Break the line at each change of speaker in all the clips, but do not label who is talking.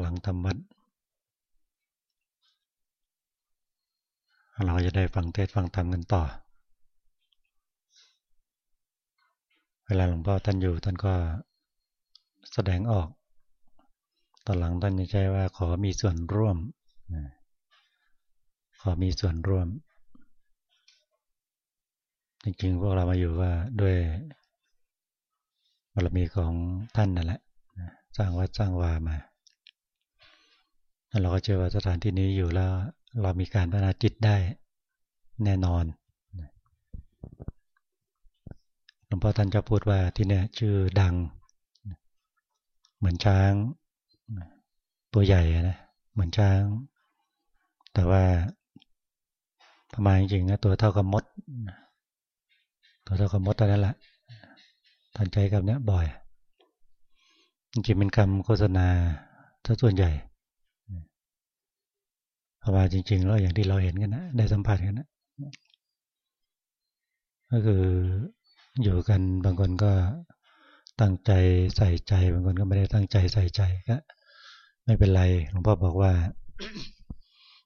หลังทำวัดเราจะได้ฟังเทศฟังธรรมกันต่อ เวลาหลวงพ่อท่านอยู่ท่านก็แสดงออกตอนหลังท่านจะใช้ว่าขอมีส่วนร่วม ขอมีส่วนร่วม จริงๆ พวกเรามาอยู่ว่าด้วยบารมีของท่านนั่นแหละสร้างวัดสร้างวามาเราก็เชื่อว่าสถานที่นี้อยู่แล้ว เรามีการพัฒนาจิตได้แน่นอนหลวงพ่อท่านจะพูดว่าที่เนี่ชื่อดัง เหมือนช้างตัวใหญ่นะเหมือนช้าง แต่ว่าประมาณจริงๆนะตัวเท่ากับมด ตัวเท่ากับมดตอนนั้นแหละท่านใจกับเนี้ยบ่อยจริงๆเป็นคำโฆษณาถ้าส่วนใหญ่พราะว่าจริง ๆ แล้วอย่างที่เราเห็นกันนะได้สัมผัสกันนะก็คืออยู่กันบางคนก็ตั้งใจใส่ใจ บางคนก็ไม่ได้ตั้งใจใส่ใจก็ไม่เป็นไรหลวงพ่อบอกว่า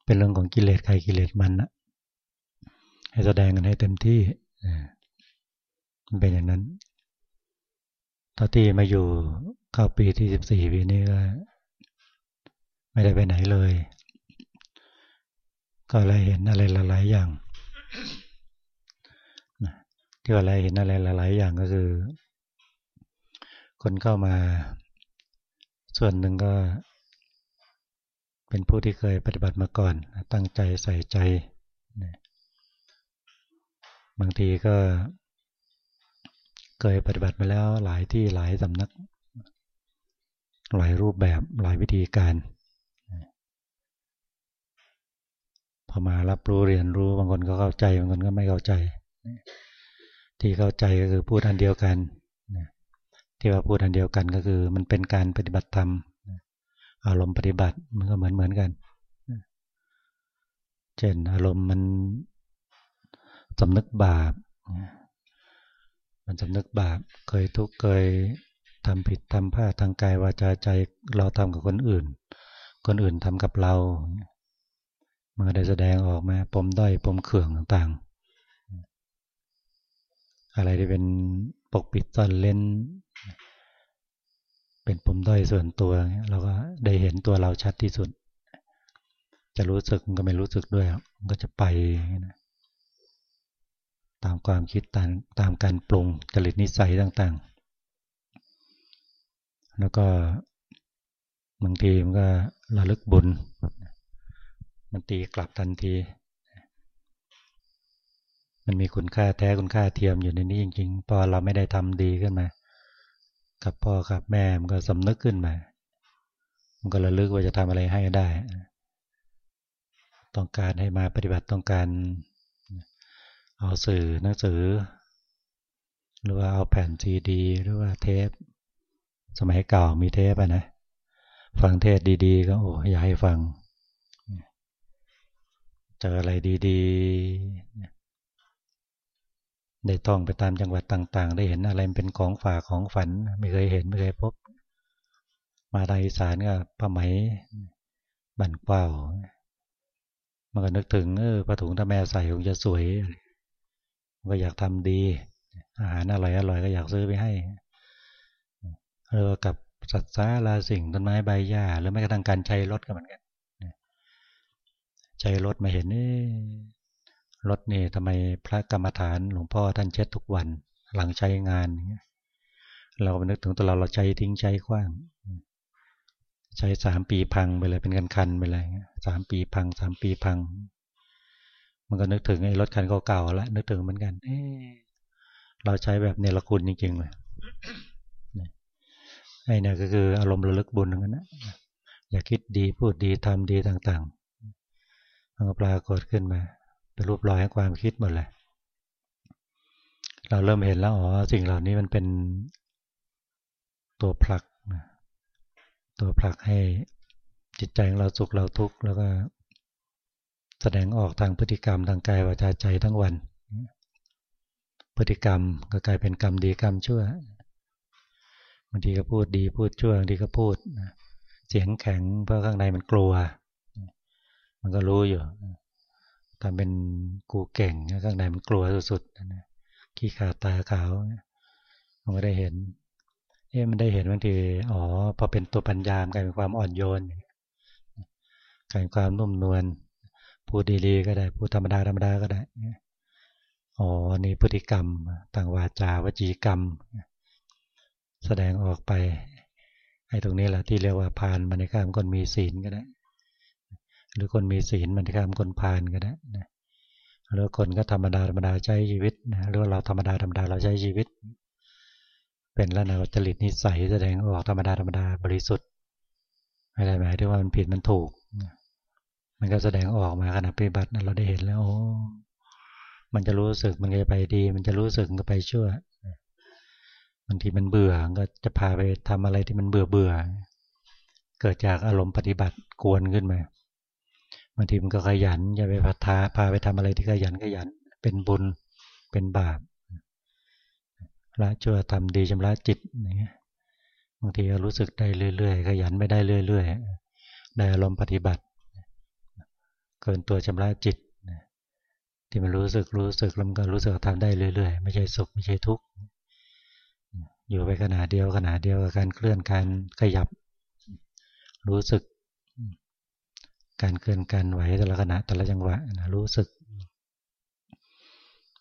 เป็นเรื่องของกิเลสใครกิเลสมันนะให้แสดงกันให้เต็มที่ เป็นอย่างนั้นตอนที่มาอยู่เข้าปีที่สิบสี่ปีนี้ก็ไม่ได้ไปไหนเลย ก็เลยเห็นอะไรหลายๆอย่าง ที่ว่าอะไรเห็นอะไรหลายๆอย่างก็คือ คนเข้ามา ส่วนหนึ่งก็ เป็นผู้ที่เคยปฏิบัติมาก่อน ตั้งใจใส่ใจ บางทีก็ เคยปฏิบัติมาแล้วหลายที่หลายสำนัก หลายรูปแบบหลายวิธีการ พอมารับรู้เรียนรู้บางคนก็เข้าใจบางคนก็ไม่เข้าใจ ที่เข้าใจก็คือพูดอันเดียวกันที่ว่าพูดอันเดียวกันก็คือ มันเป็นการปฏิบัติธรรมอารมณ์ปฏิบัติมันก็เหมือนเหมือนกันเช่นอารมณ์มันสำนึกบาป มันสำนึกบาปเคยทุกข์เคยทำผิดทำพลาดทางกายวาจาใจเราทำกับคนอื่น คนอื่นทำกับเรา มันก็ได้แสดงออกมาปมด้อยปมเขื่องต่างๆ อะไรที่เป็นปกปิดซ่อนเล่น เป็นปมด้อยส่วนตัว เราก็ได้เห็นตัวเราชัดที่สุด จะรู้สึกมันก็ไม่รู้สึกด้วยมันก็จะไป ตามความคิดตามตามการปรุงจริตนิสัยต่างๆ แล้วก็บางทีมันก็ระลึกบุญ มันตีกลับทันที มันมีคุณค่าแท้คุณค่าเทียมอยู่ในนี้จริงๆ พอเราไม่ได้ทำดีขึ้นมา กับพ่อกับแม่มันก็สำนึกขึ้นมา มันก็ระลึกว่าจะทำอะไรให้ได้ ต้องการให้มาปฏิบัติต้องการ เอาสื่อหนังสือ หรือว่าเอาแผ่นซีดี หรือว่าเทป สมัยเก่ามีเทปอะนะ ฟังเทศดีๆ ก็โอ้อยากให้ฟัง เจออะไรดีๆ ได้ท่องไปตามจังหวัดต่าง ๆ ได้เห็นอะไรเป็นของฝากของฝัน ไม่เคยเห็นไม่เคยพบ มาทางอีสานก็ป้าไหมบันเป้ามันก็นึกถึงเออผ้าถุงถ้าแม่ใส่คงจะสวย ก็อยากทำดี อาหารอร่อยอร่อยก็อยากซื้อไปให้เออกับสัตว์ซาลาสิ่งต้นไม้ใบหญ้าหรือแม้กระทั่งการใช้รถก็เหมือนกันใจรถมาเห็นนี่รถนี่ทำไมพระกรรมฐานหลวงพ่อท่านเช็ดทุกวัน หลังใช้งานเราก็นึกถึงตัวเราเราใจทิ้งใจกว้าง ใช้สามปีพังไปเลยเป็นกันคันไปเลยสามปีพังสามปีพัง มันก็นึกถึงไอ้รถคันเก่าๆแล้วนึกถึงเหมือนกัน เอเราใช้แบบเนรคุณจริงๆเลยไอ้นี่ก็คืออารมณ์ระลึกบุญนั่นนะอย่าคิดดีพูดดีทำดีต่างๆมันก็ปรากฏขึ้นมาเป็นรูปรอยของความคิดหมดเลยเราเริ่มเห็นแล้วอ๋อสิ่งเหล่านี้มันเป็นตัวผลักตัวผลักให้จิตใจของเราสุขเราทุกข์แล้วก็ แสดงออกทางพฤติกรรมทางกายวาจาใจทั้งวัน พฤติกรรมก็กลายเป็นกรรมดีกรรมชั่วบางทีก็พูดดีพูดชั่วบางทีก็พูดเสียงแข็งเพราะข้างในมันกลัว มันก็รู้อยู่ทำเป็นกูเก่งข้างในมันกลัวสุดๆขี้ขาตาขาวมันก็ได้เห็นเอ๊ะมันได้เห็นบางทีอ๋อพอเป็นตัวปัญญามกลายเป็นความอ่อนโยนกลายเป็นความนุ่มนวล พูดดีๆก็ได้ พูดธรรมดาธรรมดาก็ได้อ๋อนี่พฤติกรรมต่างวาจาวจีกรรม แสดงออกไปไอ้ตรงนี้แหละที่เรียกว่าพานมันในข้ามคนมีศีลก็ได้ หรือคนมีศีลมันในข้ามคนพานก็ได้นะหรือคนก็ธรรมดาธรรมดาใช้ชีวิตนะหรือเราธรรมดาธรรมดาเราใช้ชีวิต เป็นละนาจริตนิสัยแสดงออกธรรมดาธรรมดาบริสุทธิ์ไม่ได้หมายถึงว่ามันผิดมันถูก มันก็แสดงออกมาขณะปฏิบัติเราได้เห็นแล้วโอ้มันจะรู้สึกมันจะไปดี มันจะรู้สึกก็ไปชั่วบางทีมันเบื่อก็จะพาไปทำอะไรที่มันเบื่อเบื่อเกิดจากอารมณ์ปฏิบัติกวนขึ้นมาบางทีมันก็ขยันจะไปพัฒนาพาไปทำอะไรที่ขยันขยัน เป็นบุญเป็นบาปละชั่วทำดีชำระจิตอย่างเงี้ยบางทีก็รู้สึกได้เรื่อยๆขยันไม่ได้เรื่อยๆได้อารมณ์ปฏิบัติ กินตัวชำระจิตที่มันรู้สึกรู้สึกแล้วมันก็รู้สึกทำได้เรื่อยๆ ไม่ใช่สุขไม่ใช่ทุกข์อยู่ไปขณะเดียวขณะเดียวกับการเคลื่อนการขยับ รู้สึก การเคลื่อนการไหวแต่ละขณะแต่ละจังหวะนะรู้สึก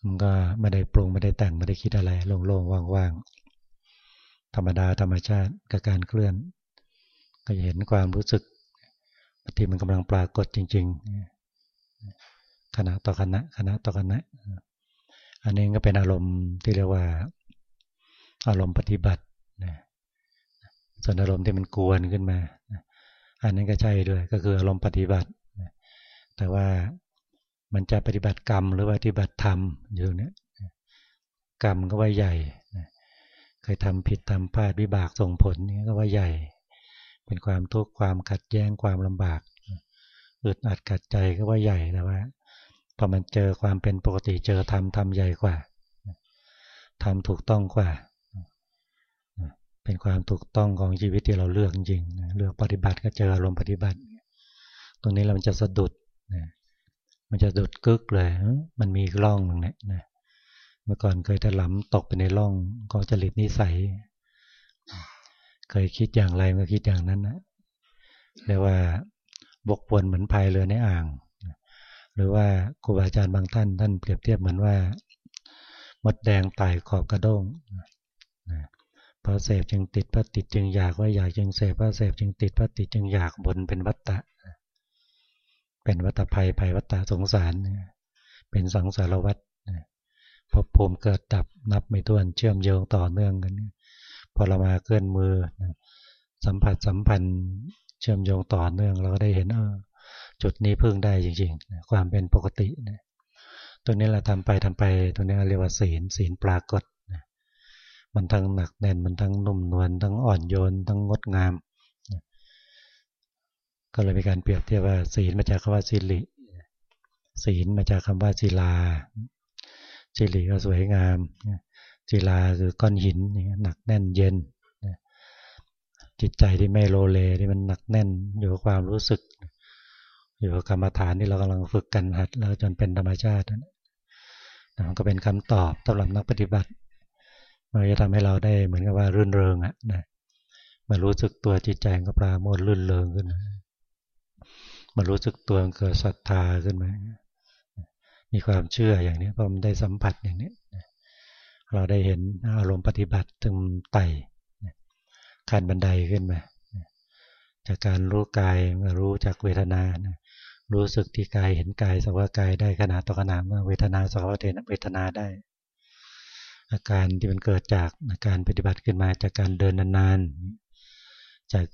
มันก็ไม่ได้ปรุงไม่ได้แต่งไม่ได้คิดอะไรโล่งๆว่างๆธรรมดาธรรมชาติกับการเคลื่อน ก็จะเห็นความรู้สึกบางทีมันกำลังปรากฏจริง ๆ ขณะต่อขณะขณะต่อขณะ อันนี้ก็เป็นอารมณ์ที่เรียกว่า อารมณ์ปฏิบัตินะส่วนอารมณ์ที่มันกวนขึ้นมาอันนั้นก็ใช่ด้วยก็คืออารมณ์ปฏิบัติแต่ว่ามันจะปฏิบัติกรรมหรือปฏิบัติธรรมอยู่เนี้ยกรรมก็ว่าใหญ่เคยทำผิดทำพลาดวิบากส่งผลนี่ก็ว่าใหญ่ เป็นความทุกข์ความขัดแย้งความลำบากอึดอัดขัดใจก็ว่าใหญ่แต่ว่า พอมันเจอความเป็นปกติเจอธรรมธรรมใหญ่กว่าทำถูกต้องกว่า เป็นความถูกต้องของชีวิตที่เราเลือกจริงเลือกปฏิบัติก็เจออารมณ์ปฏิบัติ ตรงนี้เราจะสะดุดมันจะดุดกึกเลย มันมีร่องหนึ่งเนี่ยเมื่อก่อนเคยถลำตกไปในร่องของจริตนิสัย เคยคิดอย่างไรก็คิดอย่างนั้นนะเรียกว่าบกวนเหมือนพายเรือในอ่าง หรือว่าครูบาอาจารย์บางท่าน ท่านเปรียบเทียบเหมือนว่ามดแดงไต่ขอบกระด้งพระเสพจึงติดพระติดจึงอยากว่าอยากจึงเสพพระเสพจึงติดพระติดจึงอยากบนเป็นวัตตะ เป็นวัตภัยภัยวัตตะสงสาร เป็นสังสารวัตพบภูมิเกิดดับนับไม่ถ้วนเชื่อมโยงต่อเนื่องกันพอเรามาเคลื่อนมือ สัมผัสสัมพันธ์เชื่อมโยงต่อเนื่องเราก็ได้เห็นเออ จุดนี้พึ่งได้จริงๆ ความเป็นปกติตัวนี้เราทำไปทำไป ตัวนี้เรียกว่าศีลศีลปรากฏมันทั้งหนักแน่นมันทั้งนุ่มนวลทั้งอ่อนโยนทั้งงดงามก็เลยมีการเปรียบเทียบว่าศีลมาจากคำว่าสิริศีลมาจากคำว่าศิลาสิริก็สวยงามศิลาคือก้อนหินหนักแน่นเย็นจิตใจที่ไม่โลเลที่มันหนักแน่นอยู่กับความรู้สึก อยู่กับกรรมฐานที่เรากำลังฝึกกันหัดแล้วจนเป็นธรรมชาตินั่นก็เป็นคำตอบสำหรับนักปฏิบัติมันจะทำให้เราได้เหมือนกับว่ารื่นเริงอะนะมารู้สึกตัวจิตใจก็ปราโมทรื่นเริงขึ้นมารู้สึกตัวเกิดศรัทธาขึ้นมามีความเชื่ออย่างนี้พอมันได้สัมผัสอย่างนี้เราได้เห็นอารมณ์ปฏิบัติถึงไต่ขั้นบันไดขึ้นมาจากการรู้กายมารู้จากเวทนา รู้สึกที่กายเห็นกายสักว่ากายได้ขนาดต่อขนาดเมื่อเวทนาสักว่าเวทนาได้ อาการที่มันเกิดจากอาการปฏิบัติขึ้นมาจากการเดินนานๆ จาก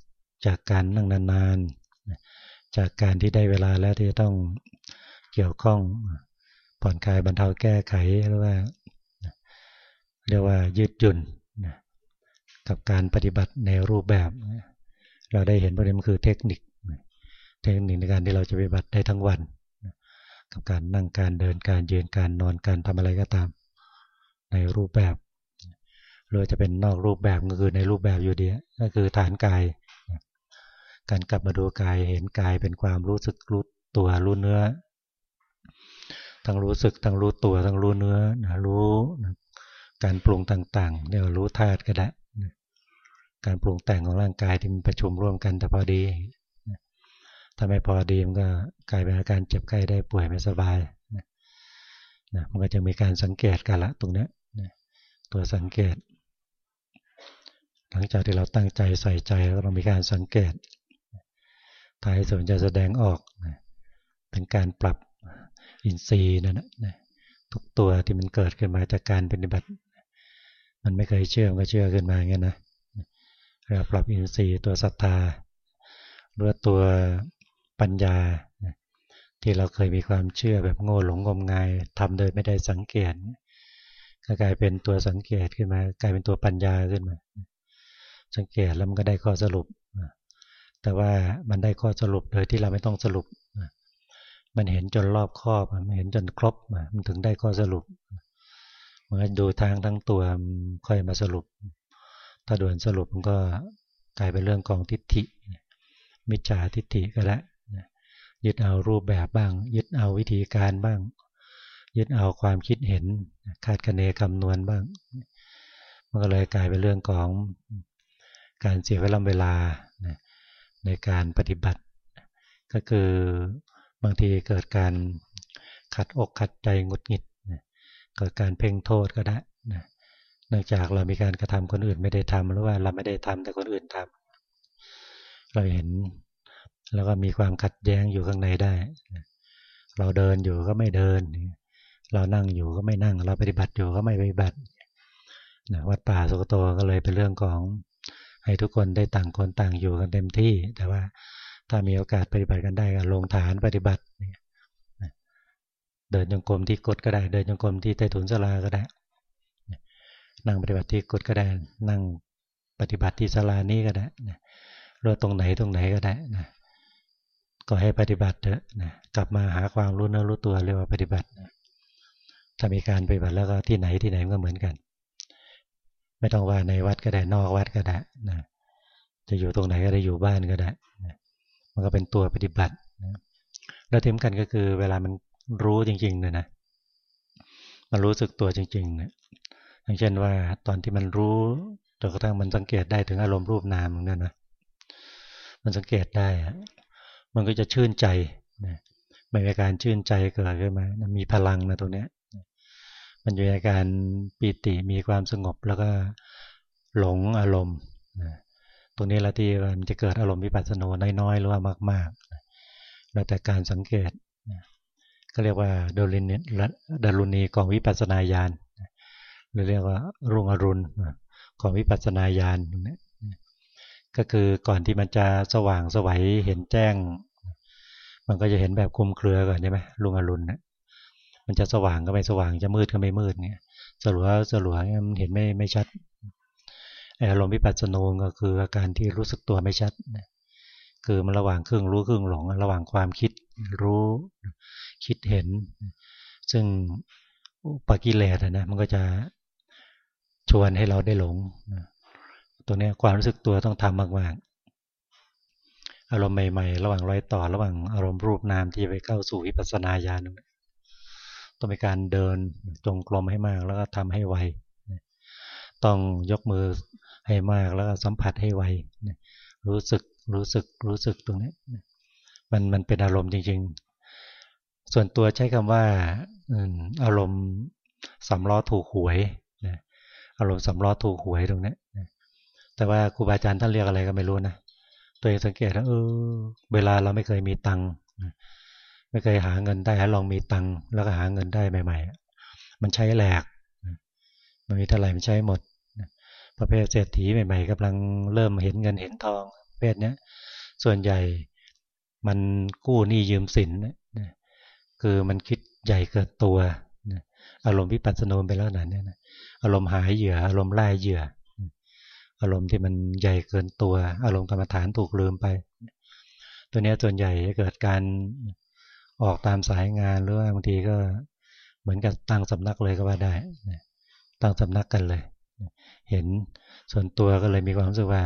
จากการนั่งนานๆ จากการที่ได้เวลาแล้วที่จะต้องเกี่ยวข้องผ่อนคลายบรรเทาแก้ไขหรือว่าเรียกว่ายืดหยุ่นกับการปฏิบัติในรูปแบบ เราได้เห็นประเด็นคือเทคนิค เทคนิคในการที่เราจะปฏิบัติได้ทั้งวัน กับการนั่งการเดินการยืนการนอนการทำอะไรก็ตาม ในรูปแบบหรือจะเป็นนอกรูปแบบก็คือในรูปแบบอยู่ดีก็คือฐานกาย การกลับมาดูกายเห็นกายเป็นความรู้สึกรู้ตัวรู้เนื้อ ทั้งรู้สึกทั้งรู้ตัวทั้งรู้เนื้อนะรู้การปรุงต่างๆเรียกว่ารู้ธาตุก็ได้การปรุงแต่งของร่างกายที่มันประชุมร่วมกันแต่พอดี ถ้าไม่พอดีมันก็กลายเป็นอาการเจ็บไข้ได้ป่วยไม่สบายนะมันก็จะมีการสังเกตกันละตรงนี้นะตัวสังเกต หลังจากที่เราตั้งใจใส่ใจแล้วเรามีการสังเกตท้ายสุดจะแสดงออกนะเป็นการปรับอินทรีย์นั่นนะทุกตัวที่มันเกิดขึ้นมาจากการปฏิบัติ มันไม่เคยเชื่อมก็เชื่อขึ้นมาอย่างนี้นะเราปรับอินทรีย์ตัวศรัทธาหรือตัว ปัญญา ที่เราเคยมีความเชื่อแบบโง่หลงงมงายทำโดยไม่ได้สังเกตก็กลายเป็นตัวสังเกตขึ้นมากลายเป็นตัวปัญญาขึ้นมา สังเกตแล้วมันก็ได้ข้อสรุป แต่ว่ามันได้ข้อสรุปโดยที่เราไม่ต้องสรุป มันเห็นจนรอบครอบมันเห็นจนครบมันถึงได้ข้อสรุปมันดูทางทั้งตัวค่อยมาสรุป ถ้าด่วนสรุปมันก็กลายเป็นเรื่องของทิฏฐิมิจฉาทิฏฐิก็แล้ว ยึดเอารูปแบบบ้าง ยึดเอาวิธีการบ้าง ยึดเอาความคิดเห็น คาดคะเนคำนวณบ้าง มันก็เลยกลายเป็นเรื่องของการเสียเวลาเวลาในการปฏิบัติ ก็คือบางทีเกิดการขัดอกขัดใจงุดหงิดเกิดการเพ่งโทษก็ได้เนื่องจากเรามีการกระทำคนอื่นไม่ได้ทำหรือว่าเราไม่ได้ทำแต่คนอื่นทำเราเห็น แล้วก็มีความขัดแย้งอยู่ข้างในได้ เราเดินอยู่ก็ไม่เดิน เรานั่งอยู่ก็ไม่นั่ง เราปฏิบัติอยู่ก็ไม่ปฏิบัติวัดป่าสุกโตก็เลยเป็นเรื่องของให้ทุกคนได้ต่างคนต่างอยู่กันเต็มที่ แต่ว่าถ้ามีโอกาสปฏิบัติกันได้ก็ลงฐานปฏิบัติเดินจงกรมที่กดก็ได้ เดินจงกรมที่ใต้ถุนศาลาก็ได้ นั่งปฏิบัติที่กดก็ได้ นั่งปฏิบัติที่ศาลานี้ก็ได้รือตรงไหนตรงไหนก็ได้นะ ก็ให้ปฏิบัติเถอะนะกลับมาหาความรู้เนื้อรู้ตัวเรียกว่าปฏิบัตินะถ้ามีการปฏิบัติแล้วก็ที่ไหนที่ไหนก็เหมือนกัน ไม่ต้องว่าในวัดก็ได้นอกวัดก็ได้นะจะอยู่ตรงไหนก็ได้อยู่บ้านก็ได้นะมันก็เป็นตัวปฏิบัตินะแล้วทีมกันก็คือเวลามันรู้จริงๆเนี่ยนะมันรู้สึกตัวจริงๆเนี่ยอย่างเช่นว่าตอนที่มันรู้จนกระทั่งมันสังเกตได้ถึงอารมณ์รูปนามเนั่นนะมันสังเกตได้ มันก็จะชื่นใจนะมันมีการชื่นใจเกิดขึ้นมามีพลังนะตรงนี้มันอยู่ในการปีติมีความสงบแล้วก็หลงอารมณ์นะตรงนี้ละที่มันจะเกิดอารมณ์วิปัสสนาน้อยๆหรือว่ามากๆแล้วแต่การสังเกตก็เรียกว่าดารุณีดารุณีของวิปัสสนาญาณหรือเรียกว่ารุ่งอรุณของวิปัสสนาญาณตรงนี้ ก็คือก่อนที่มันจะสว่างสวัยเห็นแจ้ง มันก็จะเห็นแบบคุมเครือก่อนใช่ไหมลุงอรุณเนะมันจะสว่างก็ไม่สว่างจะมืดก็ไม่มืดเนี่ยสลัวสลัวมันเห็นไม่ไม่ชัดอารมณ์วิปัสสนูก็คืออาการที่รู้สึกตัวไม่ชัดคือมันระหว่างครึ่งรู้ครึ่งหลง ระหว่างความคิดรู้คิดเห็น ซึ่งปกิเลสนะมันก็จะชวนให้เราได้หลง ตัวนี้ความรู้สึกตัวต้องทำมากๆ อารมณ์ใหม่ ๆ ระหว่างรอยต่อ ระหว่างอารมณ์รูปนามที่ไปเข้าสู่วิปัสสนาญาณต้องมีการเดินจงกรมให้มาก แล้วก็ทำให้ไวต้องยกมือให้มากแล้วก็สัมผัสให้ไวรู้สึกรู้สึกรู้สึกตรงนี้มันมันเป็นอารมณ์จริง ๆ ส่วนตัวใช้คำว่าอารมณ์สำล้อถูกหวยอารมณ์สำล้อถูกหวยตรงนี้ แต่ว่าครูบาอาจารย์ท่านเรียกอะไรก็ไม่รู้นะตัวเองสังเกตแล้วเออเวลาเราไม่เคยมีตังค์ไม่เคยหาเงินได้ลองมีตังค์แล้วก็หาเงินได้ใหม่ ๆ มันใช้แหลกมันมีเท่าไหร่มันใช้หมดประเภทเศรษฐีใหม่ ๆกำลังเริ่มเห็นเงินเห็นทองประเภทนี้ส่วนใหญ่มันกู้หนี้ยืมสินคือมันคิดใหญ่เกินตัวอารมณ์พิปัสสนูไปแล้วนั้นเนี่ยอารมณ์หายเหยื่ออารมณ์ไล่เหยื่อ อารมณ์ที่มันใหญ่เกินตัว อารมณ์กรรมฐานถูกลืมไป ตัวนี้ส่วนใหญ่จะเกิดการออกตามสายงานหรือว่าบางทีก็เหมือนกับตั้งสำนักเลยก็ว่าได้ตั้งสำนักกันเลย เห็นส่วนตัวก็เลยมีความรู้สึกว่า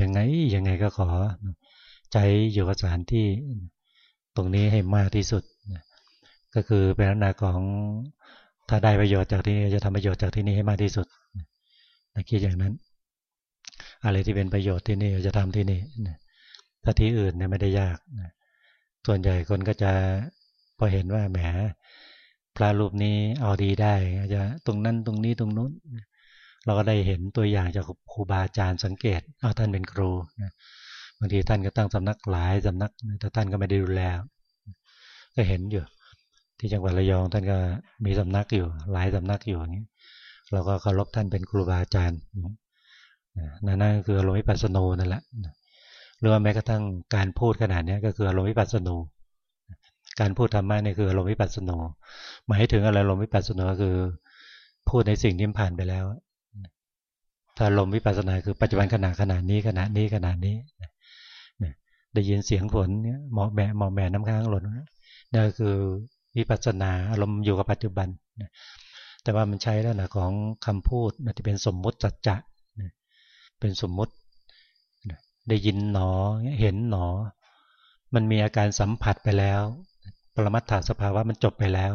ยังไงยังไงก็ขอใจอยู่กับสถานที่ตรงนี้ให้มากที่สุด ก็คือเป็นลักษณะของถ้าได้ประโยชน์จากที่นี่จะทำประโยชน์จากที่นี่ให้มากที่สุดนะคิดอย่างนั้น อะไรที่เป็นประโยชน์ที่นี่จะทำที่นี่ถ้าที่อื่นเนี่ยไม่ได้ยากส่วนใหญ่คนก็จะพอเห็นว่าแหมพระรูปนี้เอาดีได้จะตรงนั้นตรงนี้ตรงนู้นเราก็ได้เห็นตัวอย่างจากครูบาอาจารย์สังเกตเอาท่านเป็นครูบางทีท่านก็ตั้งสำนักหลายสำนักแต่ท่านก็ไม่ได้ดูแลก็เห็นอยู่ ที่จังหวัดระยองท่านก็มีสำนักอยู่ หลายสำนักอยู่อย่างนี้เราก็เคารพท่านเป็นครูบาอาจารย์ นั่นนั่นคืออารมณ์วิปัสสนูนั่นแหละหรือว่าแม้กระทั่งการพูดขนาดนี้ก็คืออารมณ์วิปัสสนูการพูดธรรมะนี่คืออารมณ์วิปัสสนูหมายถึงอะไรอารมณ์วิปัสสนูก็คือ พูดในสิ่งที่ผ่านไปแล้วถ้าอารมวิปัสสนาคือปัจจุบันขณะขณะนี้ขณะนี้ขณะนี้ได้ยินเสียงฝนเนี่ยหมอแม่หมอแม่น้ำค้างหล่นนั่นคือวิปัสสนาอารมณ์อยู่กับปัจจุบันแต่ว่ามันใช้แล้วนะของคำพูดที่เป็นสมมุติจัจจะ เป็นสมมุติ ได้ยินหนอเห็นหนอ มันมีอาการสัมผัสไปแล้ว ปรมัตถสภาวะมันจบไปแล้ว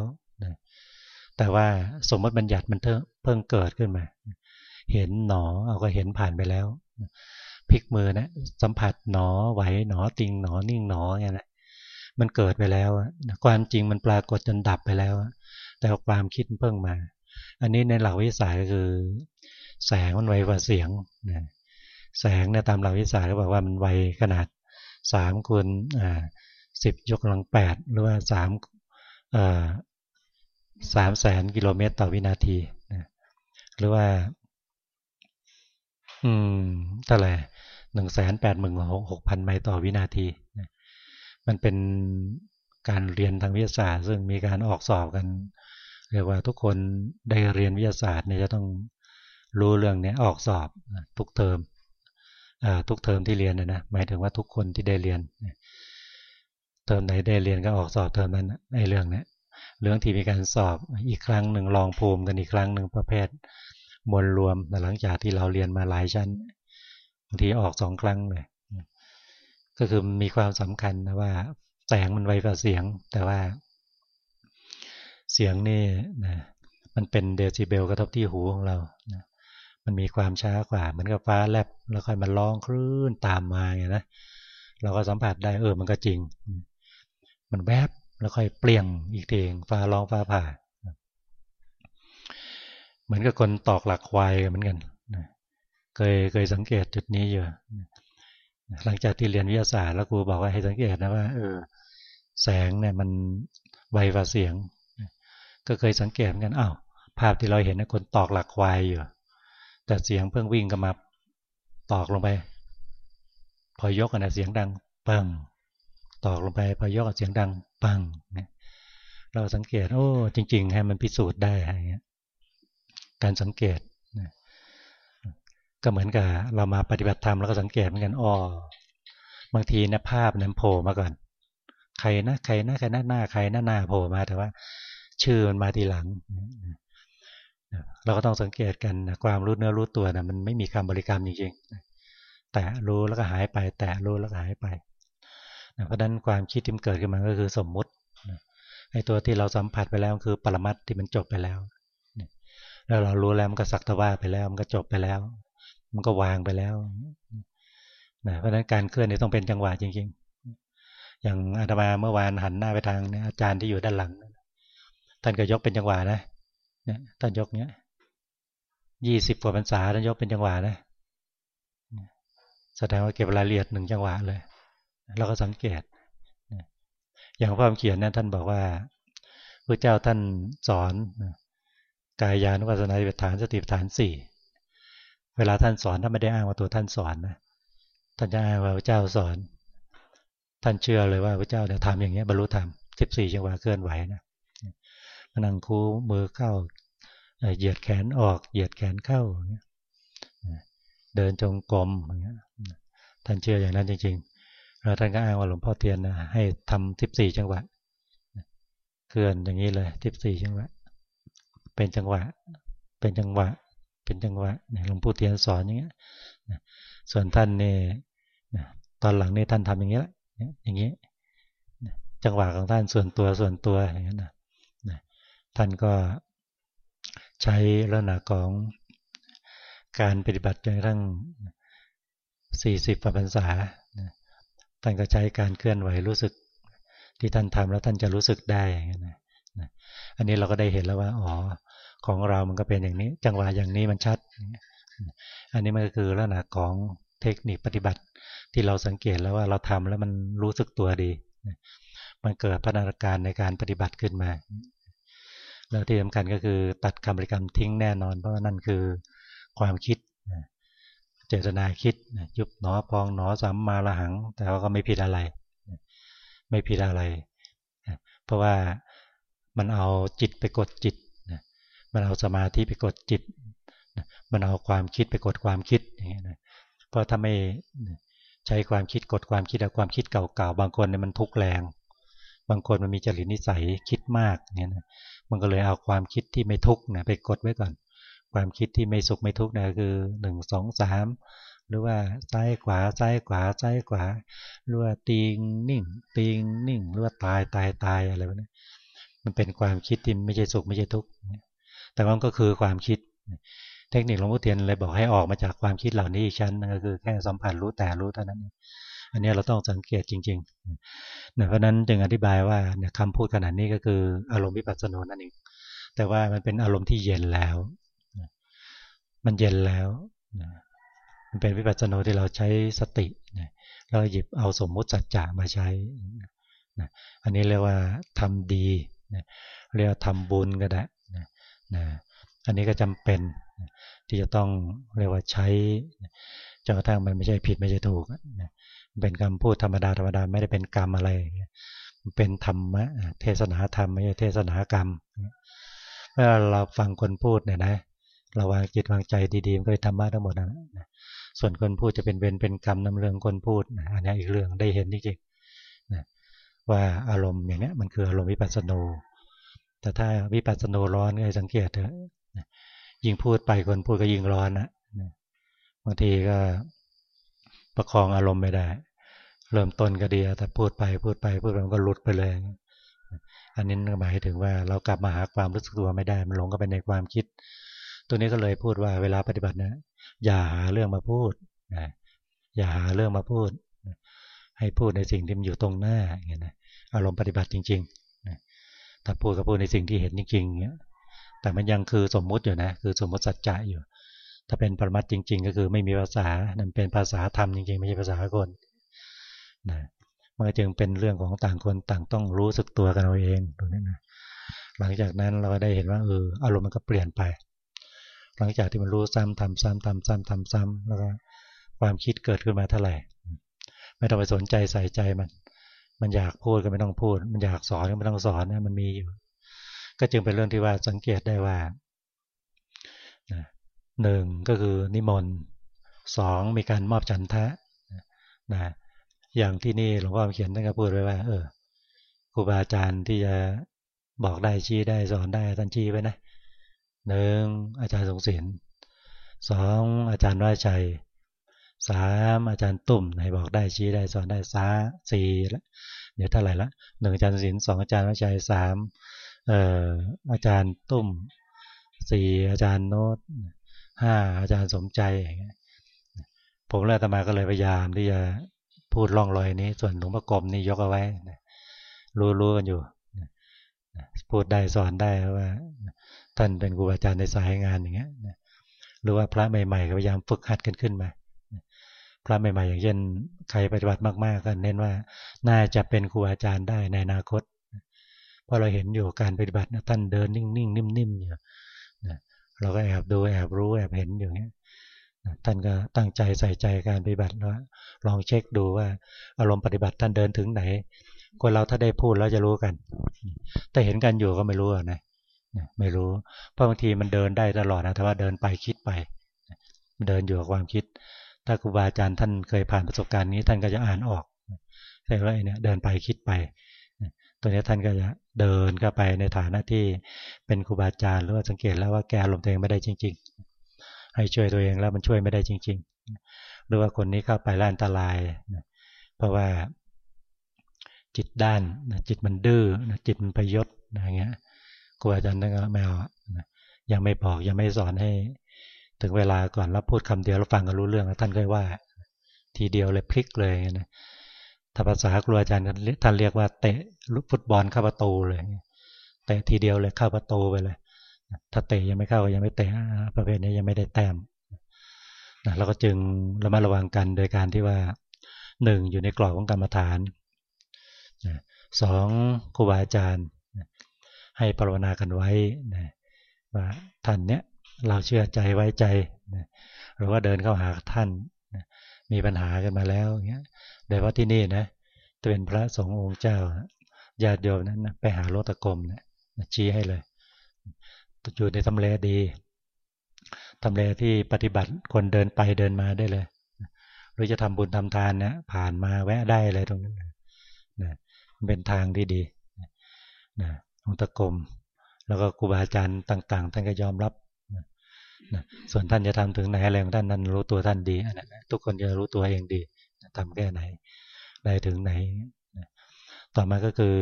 แต่ว่าสมมติบัญญัติมันเพิ่งเกิดขึ้นมา เห็นหนอเอาก็เห็นผ่านไปแล้วพลิกมือนะสัมผัสหนอไหวหนอติงหนอนิ่งหนออย่างนี้มันเกิดไปแล้วความจริงมันปรากฏจนดับไปแล้ว แต่ความคิดเพิ่งมา อันนี้ในหลักวิสัยก็คือ แสงมันไวกว่าเสียงนะ แสงเนี่ยตามหลักวิสัยเขาบอกว่ามันไวขนาดสามคูณสิบยกกำลังแปดหรือว่าสามสามแสนกิโลเมตรต่อวินาทีนะหรือว่า อืมเท่าไหร่หนึ่งแสนแปดหมื่นหกพันไมล์ต่อวินาทีนะมันเป็นการเรียนทางวิทยาศาสตร์ ซึ่งมีการออกสอบกันเรียกว่าทุกคนได้เรียนวิทยาศาสตร์เนี่ยจะต้องรู้เรื่องนี้ออกสอบทุกเทอม ทุกเทอมที่เรียนนะนะหมายถึงว่าทุกคนที่ได้เรียน เทอมไหนได้เรียนก็ออกสอบเทอมนั้นในเรื่องนี้เรื่องที่มีการสอบอีกครั้งหนึ่งลองภูมิกันอีกครั้งหนึ่งประเภทมวลรวมหลังจากที่เราเรียนมาหลายชั้นบางทีออกสองครั้งเลยก็คือมีความสำคัญนะว่าแสงมันไวกว่าเสียง แต่ว่า เสียงนี่นะมันเป็นเดซิเบลกระทบที่หูของเรา มันมีความช้ากว่าเหมือนกับฟ้าแลบแล้วค่อยมาร้องคลื่นตามมาไงนะเราก็สัมผัสได้เออมันก็จริง มันแวบแล้วค่อยเปลี่ยงอีกทีฟ้าร้องฟ้าผ่าเหมือนกับคนตอกหลักควายเหมือนกันเคยเคยสังเกตจุดนี้อยู่หลังจากที่เรียนวิทยาศาสตร์แล้วครูบอกว่าให้สังเกตนะว่าเออ แสงเนี่ยมันไวกว่าเสียง ก็เคยสังเกตเหมือนกันอ้าวภาพที่เราเห็นนะคนตอกหลักควายอยู่ แต่เสียงเพิ่งวิ่งก็มาตอกลงไป พอยกนะเสียงดัง ปัง ตอกลงไป พอยกเสียงดัง ปังเนี่ยเราสังเกต โอ้ จริง ๆ ให้มันพิสูจน์ได้อะไรเงี้ยการสังเกตก็เหมือนกับเรามาปฏิบัติธรรมแล้วก็สังเกตเหมือนกันอ๋อบางทีนะภาพนั้นโผล่มาก่อน ใครนะใครนะใครหน้าหน้าใครหน้าหน้าโผล่มาแต่ว่า ชื่อมันมาทีหลัง เราก็ต้องสังเกตกันนะความรู้เนื้อรู้ตัวนะมันไม่มีคำบริกรรมจริงๆ แต่รู้แล้วก็หายไป แต่รู้แล้วก็หายไปเพราะฉะนั้นความคิดที่มันเกิดขึ้นมาก็คือสมมุติไอ้ตัวที่เราสัมผัสไปแล้วคือปรมัตที่มันจบไปแล้ว แล้วเรารู้แล้วมันก็สักตะว่าไปแล้วมันก็จบไปแล้ว มันก็วางไปแล้วนะเพราะฉะนั้นการเคลื่อนนี่ต้องเป็นจังหวะจริง ๆ อย่างอาตมาเมื่อวานหันหน้าไปทางอาจารย์ที่อยู่ด้านหลัง ท่านก็ยกเป็นจังหวะนะ เนี่ยท่านยกเนี้ยยี่สิบกว่าพรรษาท่านยกเป็นจังหวะนะแสดงว่าเก็บรายละเอียดหนึ่งจังหวะเลยเราก็สังเกต อย่างพระเขียนเนั้นท่านบอกว่าพระเจ้าท่านสอนกายานุปัสสนาปฐานสติปัฏฐานสี่เวลาท่านสอนท่านไม่ได้อ้างว่าตัวท่านสอนนะท่านจะอ้างว่าพระเจ้าสอน ท่านเชื่อเลยว่าพระเจ้าเนี่ยทำอย่างเงี้ยบรรลุธรรมสิบสี่จังหวะเคลื่อนไหวนะ นั่งคูมือเข้าเหยียดแขนออก เหยียดแขนเข้าเดินจงกรมท่านเชื่ออย่างนั้นจริงๆแล้วท่านก็อ้างว่าหลวงพ่อเทียนนะให้ทำสิบสี่จังหวะเคลื่อนอย่างนี้เลยสิบสี่จังหวะ เป็นจังหวะเเป็นจังหวะ เป็นจังหวะหลวงปู่เทียนสอนอย่างเงี้ยส่วนท่านเนี่ยตอนหลังนี่ท่านทำอย่างเงี้ยอย่างเงี้ยจังหวะของท่านส่วนตัวส่วนตัวอย่างเงี้ยนะ ท่านก็ใช้ลักษณะของการปฏิบัติจนกระทั่งสี่สิบพรรษา ท่านก็ใช้การเคลื่อนไหวรู้สึกที่ท่านทำแล้วท่านจะรู้สึกได้อย่างนี้นะอันนี้เราก็ได้เห็นแล้วว่า อ๋อ ของเรามันก็เป็นอย่างนี้ จังหวะอย่างนี้มันชัด อันนี้มันก็คือลักษณะของเทคนิคปฏิบัติที่เราสังเกตแล้วว่าเราทำแล้วมันรู้สึกตัวดี มันเกิดพัฒนาการในการปฏิบัติขึ้นมา แล้วที่สำคัญก็คือตัดคำบริกรรมทิ้งแน่นอน เพราะว่านั่นคือความคิดเจตนาคิดยุบหนอพองหนอสัมมาละหัง แต่ว่าก็ไม่ผิดอะไร ไม่ผิดอะไร เพราะว่ามันเอาจิตไปกดจิต มันเอาสมาธิไปกดจิต มันเอาความคิดไปกดความคิดอย่างเงี้ยนะเพราะถ้าไม่ใช้ความคิดกดความคิดเอาความคิดเก่าๆบางคนเนี่ยมันทุกแรง บางคนมันมีจริตนิสัยคิดมากเนี่ยนะ มันก็เลยเอาความคิดที่ไม่ทุกเนี่ยไปกดไว้ก่อน ความคิดที่ไม่สุขไม่ทุกข์นะคือหนึ่งสองสามหรือว่าซ้ายขวาซ้ายขวาซ้ายขวาหรือว่าตีงนิ่งตีงนิ่งหรือว่าตายตายตายอะไรแบบนี้มันเป็นความคิดที่ไม่ใช่สุขไม่ใช่ทุกข์แต่มันก็คือความคิด เทคนิคหลวงพ่อเทียนเลยบอกให้ออกมาจากความคิดเหล่านี้อีกชั้นนั่นก็คือแค่สัมผัสรู้แต่รู้เท่านั้น อันนี้เราต้องสังเกตจริงๆเพราะนั้นจึงอธิบายว่าคำพูดขนาดนี้ก็คืออารมณ์วิปัสสนานั่นเองแต่ว่ามันเป็นอารมณ์ที่เย็นแล้ว มันเย็นแล้ว มันเป็นวิปัสสนาที่เราใช้สติเราหยิบเอาสมมุติสัจจะมาใช้ อันนี้เรียกว่าทำดี เรียกว่าทำบุญก็ได้อันนี้ก็จำเป็นที่จะต้องเรียกว่าใช้จนกระทั่งมันไม่ใช่ผิดไม่ใช่ถูก เป็นคำพูดธรรมดาธรรมดาไม่ได้เป็นกรรมอะไรเป็นธรรมะเทศนาธรรมไม่ใช่เทศนากรรมเมื่อเราฟังคนพูดเนี่ยนะเราวางจิตวางใจดีๆมันก็เป็นธรรมะทั้งหมดนะส่วนคนพูดจะเป็นเวรเป็นกรรมนำเรื่องคนพูดอันนี้อีกเรื่องได้เห็นจริงๆว่าอารมณ์อย่างนี้มันคืออารมณ์วิปัสสนูแต่ถ้าวิปัสสนูร้อนก็สังเกตเถอะยิ่งพูดไปคนพูดก็ยิ่งร้อนนะบางทีก็ ประคองอารมณ์ไม่ได้ เริ่มต้นก็ดีแต่พูดไปพูดไปพูดไปมันก็หลุดไปเลย อันนี้หมายถึงว่าเรากลับมาหาความรู้สึกตัวไม่ได้ มันหลงก็ไปในความคิด ตัวนี้ก็เลยพูดว่าเวลาปฏิบัตินะอย่าหาเรื่องมาพูดนะอย่าหาเรื่องมาพูด ให้พูดในสิ่งที่มันอยู่ตรงหน้าอย่างเงี้นะอารมณ์ปฏิบัติจริงๆนะถ้าพูดก็พูดในสิ่งที่เห็นจริงๆเงี้ยแต่มันยังคือสมมุติอยู่นะ คือสมมติสัจจะอยู่ ถ้าเป็นปรมัตจริง ๆ ก็คือไม่มีภาษานั่นเป็นภาษาธรรมจริงๆ ไม่ใช่ภาษาคนนะมันจึงเป็นเรื่องของต่างคนต่างต้องรู้สึกตัวกันเอาเองตรงนี้นะหลังจากนั้นเราก็ได้เห็นว่าเอออารมณ์มันก็เปลี่ยนไป หลังจากที่มันรู้ซ้ำทำซ้ำทำซ้ำทำซ้ำแล้วก็ความคิดเกิดขึ้นมาเท่าไหร่ ไม่ต้องไปสนใจใส่ใจมัน มันอยากพูดก็ไม่ต้องพูด มันอยากสอนก็ไม่ต้องสอนนะมันมีอยู่ก็จึงเป็นเรื่องที่ว่าสังเกตได้ว่า หนึ่งก็คือนิมนต์สองมีการมอบจันทะนะอย่างที่นี่หลวงพ่อเขียนท่านก็พูดไว้ว่า เออครูบาอาจารย์ที่จะบอกได้ชี้ได้สอนได้ท่านชี้ไว้นะหนึ่งอาจารย์สงศินสองอาจารย์ราชัยสามอาจารย์ตุ่มไหนบอกได้ชี้ได้สอนได้สาสี่แล้วเดี๋ยวเท่าไหร่ละหนึ่งอาจารย์ศิลสองอาจารย์ราชัยสามเอ่ออาจารย์ตุ่มสี่อาจารย์โน้ต ห้าอาจารย์สมใจอย่างเงี้ยผมและตมาก็เลยพยายามที่จะพูดล่องรอยนี้ ส่วนหลวงพ่อกรมนี่ยกเอาไว้รู้ๆกันอยู่พูดได้สอนได้ว่า ท่านเป็นครูอาจารย์ในสายงานอย่างเงี้ยหรือว่าพระใหม่ๆก็พยายามฝึกหัดกันขึ้นมาพระใหม่ๆอย่างเช่นใครปฏิบัติมาก ๆ ก็เน้นว่า น่าจะเป็นครูอาจารย์ได้ในอนาคตเพราะเราเห็นอยู่การปฏิบัติท่านเดินนิ่งๆนิ่มๆอยู่ เราก็แอบดูแอบรู้แอบเห็นอยู่เงี้ยท่านก็ตั้งใจใส่ใจการปฏิบัติแล้วลองเช็คดูว่า อารมณ์ปฏิบัติท่านเดินถึงไหนคนเราถ้าได้พูดแล้วจะรู้กัน แต่เห็นกันอยู่ก็ไม่รู้นะไม่รู้เพราะบางทีมันเดินได้ตลอดนะแต่ว่าเดินไปคิดไป เดินอยู่กับความคิด ถ้าครูบาอาจารย์ท่านเคยผ่านประสบการณ์นี้ท่านก็จะอ่านออกใช่ไหมเนี่ยเดินไปคิดไป ตัวนี้ท่านก็จะ เดินเข้าไปในฐานะที่เป็นครูบาอาจารย์หรือว่าสังเกตแล้วว่าแกลมตัวเองไม่ได้จริง ๆ ให้ช่วยตัวเองแล้วมันช่วยไม่ได้จริง ๆ หรือว่าคนนี้เข้าไปแล้วอันตราย เพราะว่าจิตด้านจิตมันดื้อจิตมันพยศอย่างเงี้ยครูอาจารย์นั่นก็ไม่เอายังไม่บอกยังไม่สอนให้ ถึงเวลาก่อนแล้วพูดคำเดียวแล้วฟังก็รู้เรื่องแล้วท่านก็ว่า ทีเดียวเลยพลิกเลยนะ ถ้าภาษาครูอาจารย์ท่านเรียกว่าเตะฟุตบอลเข้าประตูเลยเตะทีเดียวเลยเข้าประตูไปเลย ถ้าเตะยังไม่เข้ายังไม่เตะประเภทนี้ยังไม่ได้แต้มนะเราก็จึงระมัดระวังกันโดยการที่ว่าหนึ่งอยู่ในกรอบของกรรมฐานสองครูบาอาจารย์ ให้ปรวนากันไว้ว่าท่านเนี้ยเราเชื่อใจไว้ใจหรือว่าเดินเข้าหาท่านมีปัญหากันมาแล้วอย่างเงี้ย โดยว่าที่นี่นะจะเป็นพระสงฆ์องค์เจ้าญาติโยมนั้นนะไปหาโลตกรมนะชี้ให้เลยอยู่ในทำเลดีทำเลที่ปฏิบัติคนเดินไปเดินมาได้เลยหรือจะทำบุญทำทานนะผ่านมาแวะได้เลยตรงนั้นนะเป็นทางที่ดีนะองตะกรมแล้วก็ครูบาอาจารย์ต่าง ๆ ท่านก็ยอมรับนะส่วนท่านจะทำถึงไหนอะไรของท่านนั้นรู้ตัวท่านดีนะทุกคนจะรู้ตัวเองดี ทำแค่ไหนได้ถึงไหนต่อมาก็คือ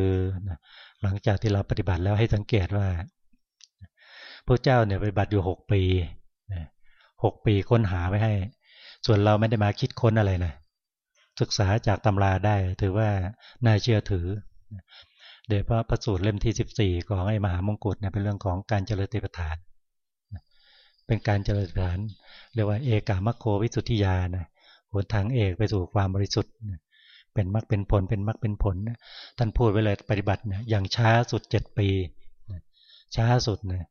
หลังจากที่เราปฏิบัติแล้วให้สังเกตว่าพระเจ้าเนี่ยปฏิบัติอยู่หกปีหกปีค้นหาไว้ให้ ส่วนเราไม่ได้มาคิดค้นอะไรนะศึกษาจากตำราได้ถือว่าน่าเชื่อถือโดยเพราะประสูตรเล่มที่ 14 ของไอ้มหามงกุฎเนี่ยเป็นเรื่องของการเจริญติปฐาน เป็นการเจริญฐานเรียกว่าเอกามโควิสุทธิยานะ หนทางเอกไปสู่ความบริสุทธิ์เป็นมรรคเป็นผลเป็นมรรคเป็นผลท่านพูดไว้เลยปฏิบัติเนี่ยอย่างช้าสุดเจ็ดปีช้าสุดเนี่ย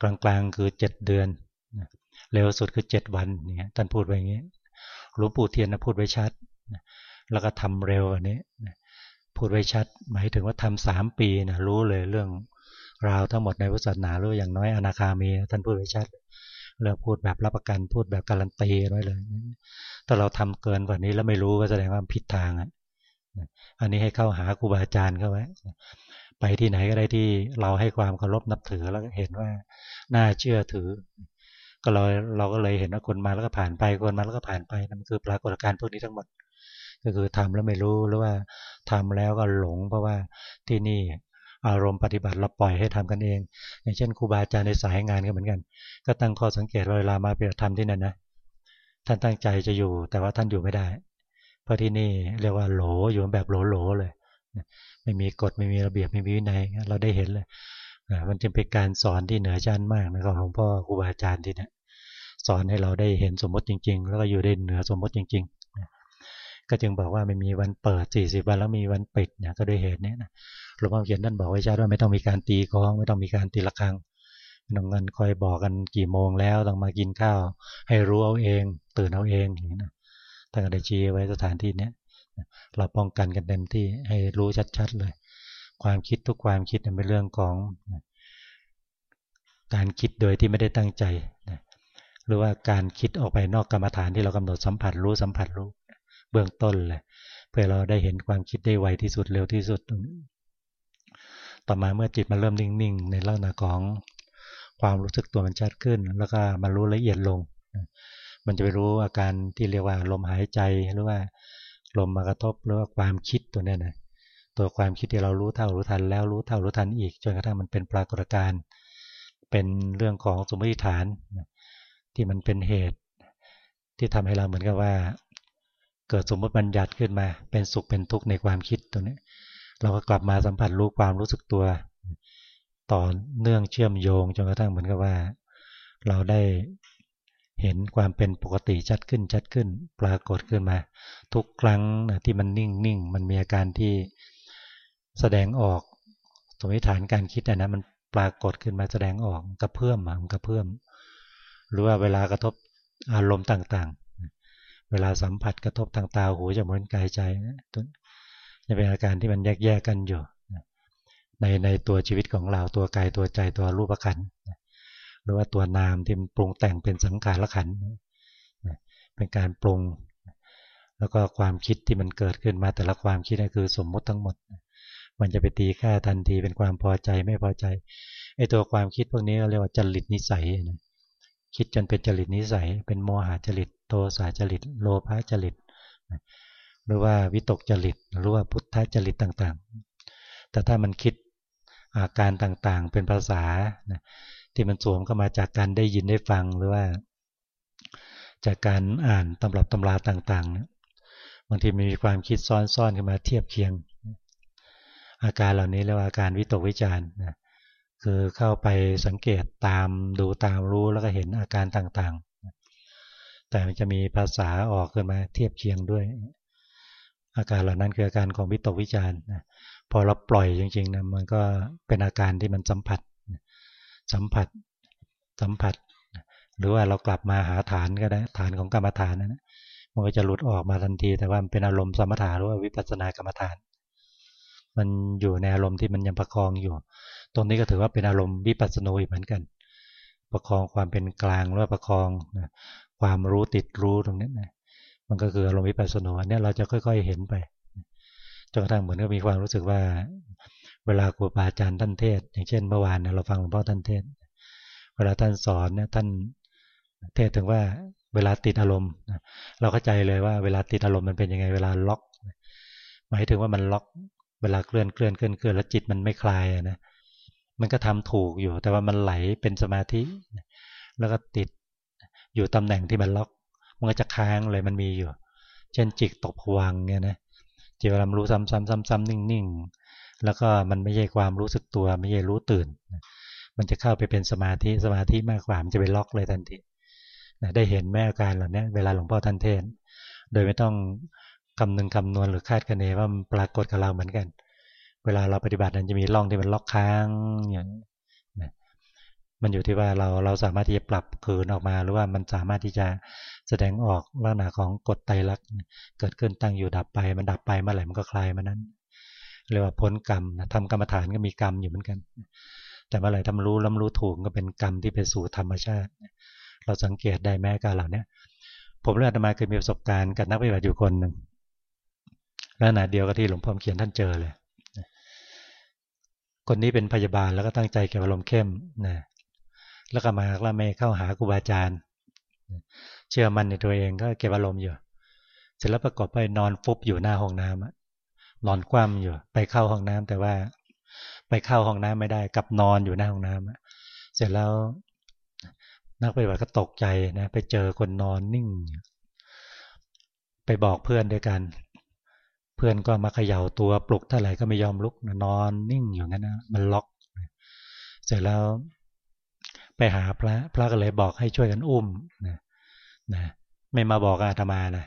กลางๆคือเจ็ดเดือนเร็วสุดคือเจ็ดวันเนี่ยท่านพูดไว้อย่างนี้หลวงปู่เทียนนะพูดไว้ชัดแล้วก็ทำเร็วอันนี้พูดไว้ชัด หมายถึงว่าทำสามปีนะรู้เลยเรื่องราวทั้งหมดในพุทธศาสนารู้อย่างน้อยอนาคามีท่านพูดไว้ชัด เรื่องพูดแบบรับประกันพูดแบบการันตีไว้เลยถ้าเราทำเกินกว่านี้แล้วไม่รู้ก็แสดงว่าผิดทางอะอันนี้ให้เข้าหาครูบาอาจารย์เข้าไว้ไปที่ไหนก็ได้ที่เราให้ความเคารพนับถือแล้วก็เห็นว่าน่าเชื่อถือ ก็เราเราก็เลยเห็นว่าคนมาแล้วก็ผ่านไปคนมาแล้วก็ผ่านไปนั่นคือปรากฏการณ์พวกนี้ทั้งหมด ก็คือทำแล้วไม่รู้หรือว่าทำแล้วก็หลงเพราะว่าที่นี่ อารมณ์ปฏิบัติเราปล่อยให้ทำกันเอง อย่างเช่นครูบาอาจารย์ในสายงานก็เหมือนกัน ก็ตั้งข้อสังเกตเวลามาปฏิบัติธรรมที่นั่นนะท่านตั้งใจจะอยู่ แต่ว่าท่านอยู่ไม่ได้ เพราะที่นี่เรียกว่าโหลอยู่แบบโหลโหลเลย ไม่มีกฎไม่มีระเบียบไม่มีวินัยเราได้เห็นเลยมันจึงเป็นการสอนที่เหนือชั้นมากนะครับหลวงพ่อครูบาอาจารย์ที่นี่สอนให้เราได้เห็นสมมติจริง ๆ แล้วก็อยู่ได้เหนือสมมติจริง ๆ ก็จึงบอกว่าไม่มีวันเปิด 40 วันแล้วมีวันปิดเนี่ยก็ด้วยเหตุนี้นะ หลวงพ่อเขียนนั่นบอกไว้ชัดว่าไม่ต้องมีการตีกอง ไม่ต้องมีการตีละครังไม่ต้องเงินคอยบอกกันกี่โมงแล้วต้องมากินข้าว ให้รู้เอาเอง ตื่นเอาเองอย่างนี้นะท่านก็ได้ชี้ไว้สถานที่นี้เราป้องกันกันเต็มที่ให้รู้ชัดๆเลย ความคิดทุกความคิดเป็นเรื่องของการคิดโดยที่ไม่ได้ตั้งใจหรือว่าการคิดออกไปนอกกรรมฐานที่เรากำหนดสัมผัสรู้สัมผัสรู้เบื้องต้นเลยเพื่อเราได้เห็นความคิดได้ไวที่สุดเร็วที่สุด ต่อมาเมื่อจิตมันเริ่มนิ่งๆ ในลักษณะของความรู้สึกตัวมันชัดขึ้น แล้วก็มารู้ละเอียดลง มันจะไปรู้อาการที่เรียกว่าลมหายใจหรือว่าลมมากระทบหรือว่าความคิดตัวนี้นะตัวความคิดที่เรารู้เท่ารู้ทันแล้วรู้เท่ารู้ทันอีกจนกระทั่งมันเป็นปรากฏการณ์เป็นเรื่องของสมมติฐานที่มันเป็นเหตุ ที่ทำให้เราเหมือนกับว่า เกิดสมมติบัญญัติขึ้นมา เป็นสุขเป็นทุกข์ในความคิดตัวนี้ เราก็กลับมาสัมผัสรู้ความรู้สึกตัว ต่อเนื่องเชื่อมโยงจนกระทั่งเหมือนกับว่า เราได้เห็นความเป็นปกติชัดขึ้นชัดขึ้น ปรากฏขึ้นมา ทุกครั้งนะที่มันนิ่งนิ่งมันมีอาการที่แสดงออกสมมติฐานการคิดนะมันปรากฏขึ้นมาแสดงออกกระเพื่อมมันกระเพื่อมหรือว่าเวลากระทบอารมณ์ต่างๆ เวลาสัมผัสกระทบทางตาหูจมูกกายใจ จะเป็นอาการที่มันแยกๆกันอยู่ในในตัวชีวิตของเราตัวกายตัวใจตัวรูปขันหรือว่าตัวนามที่มันปรุงแต่งเป็นสังขารขันเป็นการปรุง แล้วก็ความคิดที่มันเกิดขึ้นมาแต่ละความคิดนี่คือสมมุติทั้งหมด มันจะไปตีค่าทันทีเป็นความพอใจไม่พอใจไอ้ตัวความคิดพวกนี้เรียกว่าจริตนิสัยนะคิดจนเป็นจริตนิสัย เป็นโมหะจริตโทสะจริตโลภะจริต หรือว่าวิตกจริต หรือว่าพุทธจริตต่างๆ แต่ถ้ามันคิดอาการต่างๆ เป็นภาษาที่มันสวมเข้ามาจากการได้ยินได้ฟังหรือว่า จากการอ่านตำรับตำราต่างๆบางทีมีความคิดซ้อนๆขึ้นมาเทียบเคียง อาการเหล่านี้เรียกว่าอาการวิตกวิจารณ์คือเข้าไปสังเกตตามดูตามรู้แล้วก็เห็นอาการต่างๆ แต่มันจะมีภาษาออกขึ้นมาเทียบเคียงด้วย อาการเหล่านั้นคืออาการของวิตกวิจารณ์พอเราปล่อยจริงๆนะมันก็เป็นอาการที่มันสัมผัส สัมผัส สัมผัส หรือว่าเรากลับมาหาฐานก็ได้ฐานของกรรมฐานนะมันก็จะหลุดออกมาทันที แต่ว่ามันเป็นอารมณ์สมถะหรือว่าวิปัสสนากรรมฐาน มันอยู่ในอารมณ์ที่มันยังประคองอยู่ ตรงนี้ก็ถือว่าเป็นอารมณ์วิปัสสนูเหมือนกัน ประคองความเป็นกลางหรือว่าประคองความรู้ติดรู้ตรงนี้นะ มันก็คืออารมณ์วิปัสสนูอันนี้เราจะค่อย ๆเห็นไปจนกระทั่งเหมือนก็มีความรู้สึกว่า เวลาครูบาอาจารย์ท่านเทศ อย่างเช่นเมื่อวานเราฟังหลวงพ่อท่านเทศ เวลาท่านสอนเนี่ยท่านเทศถึงว่าเวลาติดอารมณ์เราเข้าใจเลยว่าเวลาติดอารมณ์มันเป็นยังไงเวลาล็อก หมายถึงว่ามันล็อก เวลาเคลื่อนเคลื่อนเคลื่อนเคลื่อนแล้วจิตมันไม่คลายนะมันก็ทำถูกอยู่ แต่ว่ามันไหลเป็นสมาธิ แล้วก็ติดอยู่ตำแหน่งที่มันล็อก มันก็จะค้างเลยมันมีอยู่ เช่นจิตตกวังเนี่ยนะจิตเวลารู้ซ้ำๆๆๆนิ่งๆ แล้วก็มันไม่ใช่ความรู้สึกตัวไม่ใช่รู้ตื่น มันจะเข้าไปเป็นสมาธิสมาธิมากกว่ามันจะไปล็อกเลยทันทีได้เห็นแม่อาการเหล่านี้เวลาหลวงพ่อท่านเทศโดยไม่ต้องคำนึงคำนวณหรือคาดคะเนว่ามันปรากฏกับเราเหมือนกัน เวลาเราปฏิบัตินั้นจะมีร่องที่มันล็อกค้างอย่าง มันอยู่ที่ว่าเราเราสามารถที่จะปรับคืนออกมา หรือว่ามันสามารถที่จะแสดงออกลักษณะของกฎไตรลักษณ์เกิดขึ้นตั้งอยู่ดับไป มันดับไปเมื่อไหร่มันก็คลายมานั้นเรียกว่าพ้นกรรมทำกรรมฐานก็มีกรรมอยู่เหมือนกัน แต่เมื่อไหร่ทำรู้ล้ำรู้ถูกก็เป็นกรรมที่ไปสู่ธรรมชาติ เราสังเกตได้แม้การเหล่านี้ผมเลือดมาเคยมีประสบการณ์กับนักปฏิบัติอยู่คนหนึ่งล้วหนาเดียวกับที่หลวงพ่อเขียนท่านเจอเลยคนนี้เป็นพยาบาลแล้วก็ตั้งใจเก็บอารมณ์เข้มนะ แล้วก็มาแล้วไม่เข้าหาครูบาอาจารย์ เชื่อมันในตัวเองก็เก็บอารมณ์อยู่ เสร็จแล้วประกอบไปนอนฟุบอยู่หน้าห้องน้ำนอนคว่ำอยู่ ไปเข้าห้องน้ำแต่ว่าไปเข้าห้องน้ำไม่ได้กลับนอนอยู่หน้าห้องน้ำเสร็จแล้วนักปฏิบัติก็ตกใจนะไปเจอคนนอนนิ่ง ไปบอกเพื่อนด้วยกัน เพื่อนก็มาเขย่าตัวปลุกเท่าไหร่ก็ไม่ยอมลุกนอนนิ่งอยู่งั้นนะมันล็อก เสร็จแล้ว ไปหาพระพระก็เลยบอกให้ช่วยกันอุ้มนะนะไม่มาบอกอาตมานะ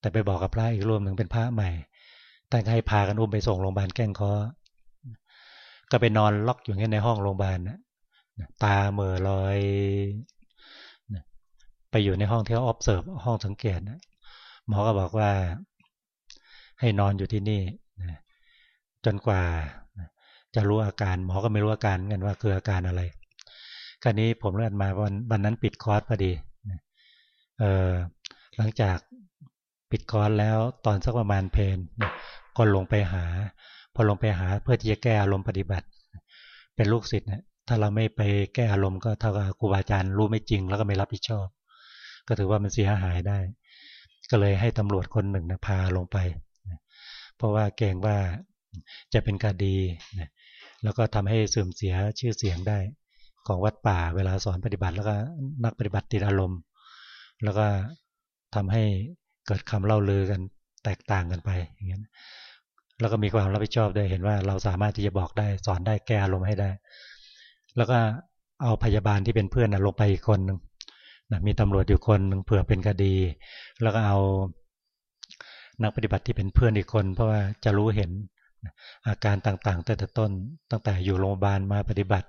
แต่ไปบอกกับพระอีกรวมหนึ่งเป็นพระใหม่แต่ให้พากันอุ้มไปส่งโรงพยาบาลแก้งคอก็ไปนอนล็อกอยู่งี้ในห้องโรงพยาบาลนะตาเมื่อลอยนะไปอยู่ในห้องที่เขา observe ห้องสังเกตนะหมอก็บอกว่า ให้นอนอยู่ที่นี่นะจนกว่า จะรู้อาการ หมอก็ไม่รู้อาการกันว่าคืออาการอะไร คราวนี้ผมเลื่อนมาวันวันนั้นปิดคอร์สพอดีเออหลังจากปิดคอร์สแล้วตอนสักประมาณเพนก็ลงไปหา พอลงไปหาเพื่อที่จะแก้อารมณ์ปฏิบัติ เป็นลูกศิษย์เนี่ยถ้าเราไม่ไปแก้อารมณ์ก็เท่ากับครูบาอาจารย์รู้ไม่จริง แล้วก็ไม่รับผิดชอบ ก็ถือว่ามันเสียหายได้ ก็เลยให้ตำรวจคนหนึ่งนะพาลงไป เพราะว่าเกรงว่าจะเป็นการดี แล้วก็ทำให้เสื่อมเสียชื่อเสียงได้ ของวัดป่าเวลาสอนปฏิบัติ แล้วก็นักปฏิบัติติดอารมณ์ แล้วก็ทำให้เกิดคำเล่าลือกันแตกต่างกันไปอย่างเงี้ยแล้วก็มีความรับผิดชอบด้วยเห็นว่าเราสามารถที่จะบอกได้สอนได้แก้อารมณ์ให้ได้ แล้วก็เอาพยาบาลที่เป็นเพื่อนลงไปอีกคนหนึ่งนะมีตำรวจอยู่คนหนึ่งเผื่อเป็นคดี แล้วก็เอานักปฏิบัติที่เป็นเพื่อนอีกคน เพราะว่าจะรู้เห็นอาการต่างๆตั้งแต่ต้น ตั้งแต่อยู่โรงพยาบาลมาปฏิบัติ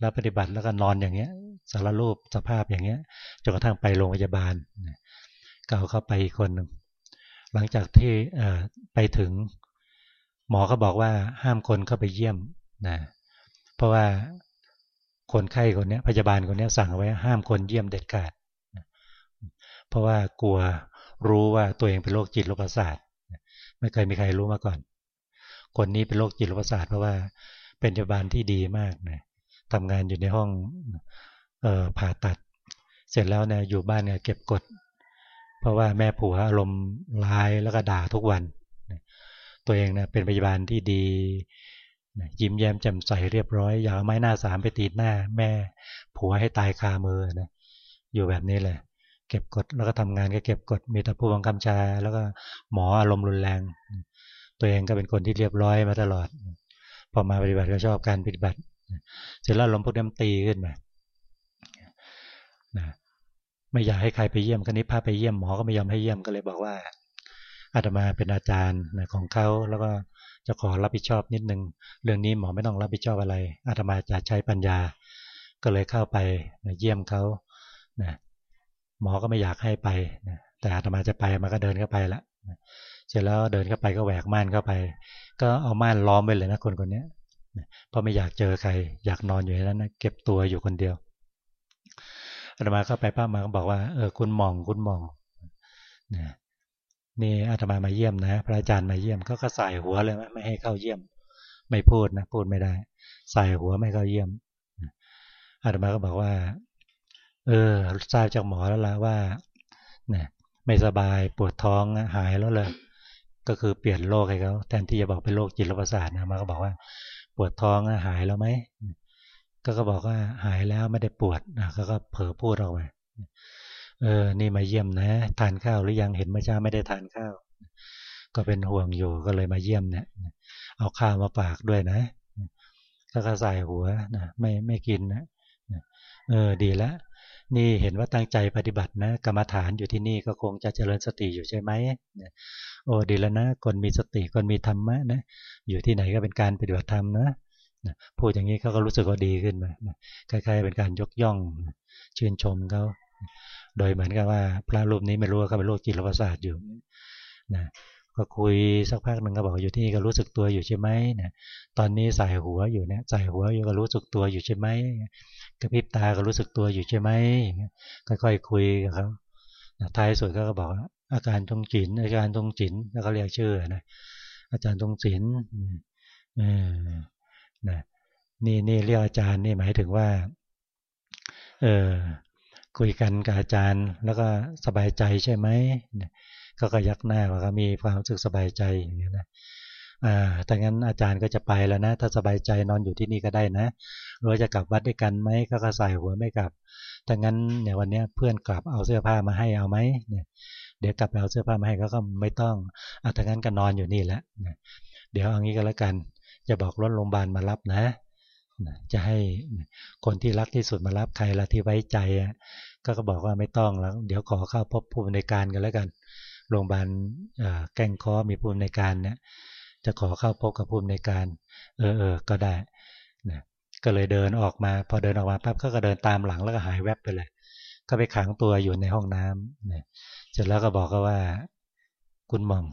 แล้วปฏิบัติแล้วก็นอนอย่างเงี้ย สารรูปสภาพอย่างเงี้ยจนกระทั่งไปโรงพยาบาลเก็เอาเข้าไปอีกคนหนึ่งหลังจากที่ไปถึง หมอก็บอกว่าห้ามคนเข้าไปเยี่ยมนะเพราะว่าคนไข้คนนี้พยาบาลคนนี้สั่งไว้ห้ามคนเยี่ยมเด็ดขาดเพราะว่ากลัวรู้ว่าตัวเองเป็นโรคจิตโรคประสาทไม่เคยมีใครรู้มาก่อน คนนี้เป็นโรคจิตโรคประสาทเพราะว่าเป็นพยาบาลที่ดีมากนะ ทำงานอยู่ในห้องออผ่าตัด เสร็จแล้วเนี่ยอยู่บ้านเนี่ยเก็บกด เพราะว่าแม่ผัวอารมณ์ร้ายแล้วก็ด่าทุกวัน ตัวเองเนี่ยเป็นพยาบาลที่ดียิ้มแย้มแจ่มใสเรียบร้อยอย่าเอาไม้หน้าสามไปตีหน้า แม่ผัวให้ตายคามือนะอยู่แบบนี้เลยเก็บกดแล้วก็ทำงานก็เก็บกดมีแต่ผู้บังคับชา แล้วก็หมออารมณ์รุนแรง ตัวเองก็เป็นคนที่เรียบร้อยมาตลอด พอมาปฏิบัติก็ชอบการปฏิบัติ เสร็จแล้วลมพวกนี้มตีขึ้นมาไม่อยากให้ใครไปเยี่ยมกันนี้พาไปเยี่ยมหมอก็ไม่ยอมให้เยี่ยมก็เลยบอกว่าอาตมาเป็นอาจารย์ของเขาแล้วก็จะขอรับผิดชอบนิดนึง เรื่องนี้หมอไม่ต้องรับผิดชอบอะไร อาตมาจะใช้ปัญญา ก็เลยเข้าไปเยี่ยมเขานะหมอก็ไม่อยากให้ไปนะแต่อาตมาจะไปมาก็เดินเข้าไปละเสร็จแล้วเดินเข้าไปก็แหวกม่านเข้าไป ก็เอาม่านล้อมไปเลยนะคนคนนี้ เพราะไม่อยากเจอใคร อยากนอนอยู่ในนั้นนะเก็บตัวอยู่คนเดียวอาตมาเข้าไปป้ามาก็บอกว่าเออคุณมองคุณมองนะนี่อาตมามาเยี่ยมนะ พระอาจารย์มาเยี่ยมก็ก็ใส่หัวเลยไม่ให้เข้าเยี่ยม ไม่พูดนะพูดไม่ได้ ใส่หัวไม่เข้าเยี่ยมอาตมาก็บอกว่า เออทราบจากหมอแล้วละว่าเนี่ยไม่สบายปวดท้องหายแล้วเลยก็คือเปลี่ยนโรคให้เขาแทนที่จะบอกเป็นโรคจิตประสาทนะมาก็บอกว่า ปวดท้องหายแล้วไหมก็ก็บอกว่าหายแล้วไม่ได้ปวดนะก็ก็เผลอพูดออกไปเออ นี่มาเยี่ยมนะทานข้าวหรือยังเห็นเมื่อเช้าไม่ได้ทานข้าว ก็เป็นห่วงอยู่ก็เลยมาเยี่ยมเนี่ย เอาข้าวมาฝากด้วยนะก็ก็ใส่หัวนะไม่ไม่กินนะเออดีแล้ว นี่เห็นว่าตั้งใจปฏิบัตินะกรรมฐานอยู่ที่นี่ก็คงจะเจริญสติอยู่ใช่ไหมโอ้ดีแล้วนะคนมีสติคนมีธรรมะนะอยู่ที่ไหนก็เป็นการปฏิบัติธรรมนะพูดอย่างนี้เขาก็รู้สึกว่าดีขึ้นมาคล้ายๆเป็นการยกย่องชื่นชมเขาโดยเหมือนกับว่าพระรูปนี้ไม่รู้ว่าเขาเป็นโรคจิตประสาทอยู่นะก็คุยสักพักหนึ่งก็บอกอยู่ที่นี่ก็รู้สึกตัวอยู่ใช่ไหมนี่ยตอนนี้ใส่หัวอยู่เนี่ยใส่หัวอยู่ก็รู้สึกตัวอยู่ใช่ไหม กระพริบตาก็รู้สึกตัวอยู่ใช่ไหมค่อยๆคุยกับเขาท้ายสุดก็บอก อาการทรงจินอาการทรงจินแล้วก็เรียกชื่อนะอาจารย์ทรงจินเออนะนี่นี่เรียกอาจารย์นี่หมายถึงว่า เออคุยกันกับอาจารย์ แล้วก็สบายใจใช่ไหมก็ก็ยักหน้าว่าก็มีความรู้สึกสบายใจอย่างเงี้ยนะ อ่าแต่งั้นอาจารย์ก็จะไปแล้วนะ ถ้าสบายใจนอนอยู่ที่นี่ก็ได้นะหรือจะกลับวัดด้วยกันไหมก็ก็ใส่หัวไม่กลับแต่งั้นเนี่ยวันนี้เพื่อนกลับเอาเสื้อผ้ามาให้เอาไหมเนี่ย เดี๋ยวกลับเอาเสื้อผ้ามาให้ก็ก็ไม่ต้องอะแต่งั้นก็นอนอยู่นี่แหละเดี๋ยวเอางี้ก็แล้วกัน จะบอกรถโรงพยาบาลมารับนะจะให้คนที่รักที่สุดมารับใครละที่ไว้ใจก็ก็บอกว่าไม่ต้องแล้ว เดี๋ยวขอเข้าพบผู้ในการกันแล้วกัน โรงพยาบาลแก้งคอมีผู้ในการเนี่ย จะขอเข้าพบกับผู้ในการ เออเออก็ได้นะก็เลยเดินออกมา พอเดินออกมาปั๊บก็เดินตามหลังแล้วก็หายแวบไปเลย ก็ไปขังตัวอยู่ในห้องน้ำนะเสร็จแล้วก็บอกก็ว่าคุณมอง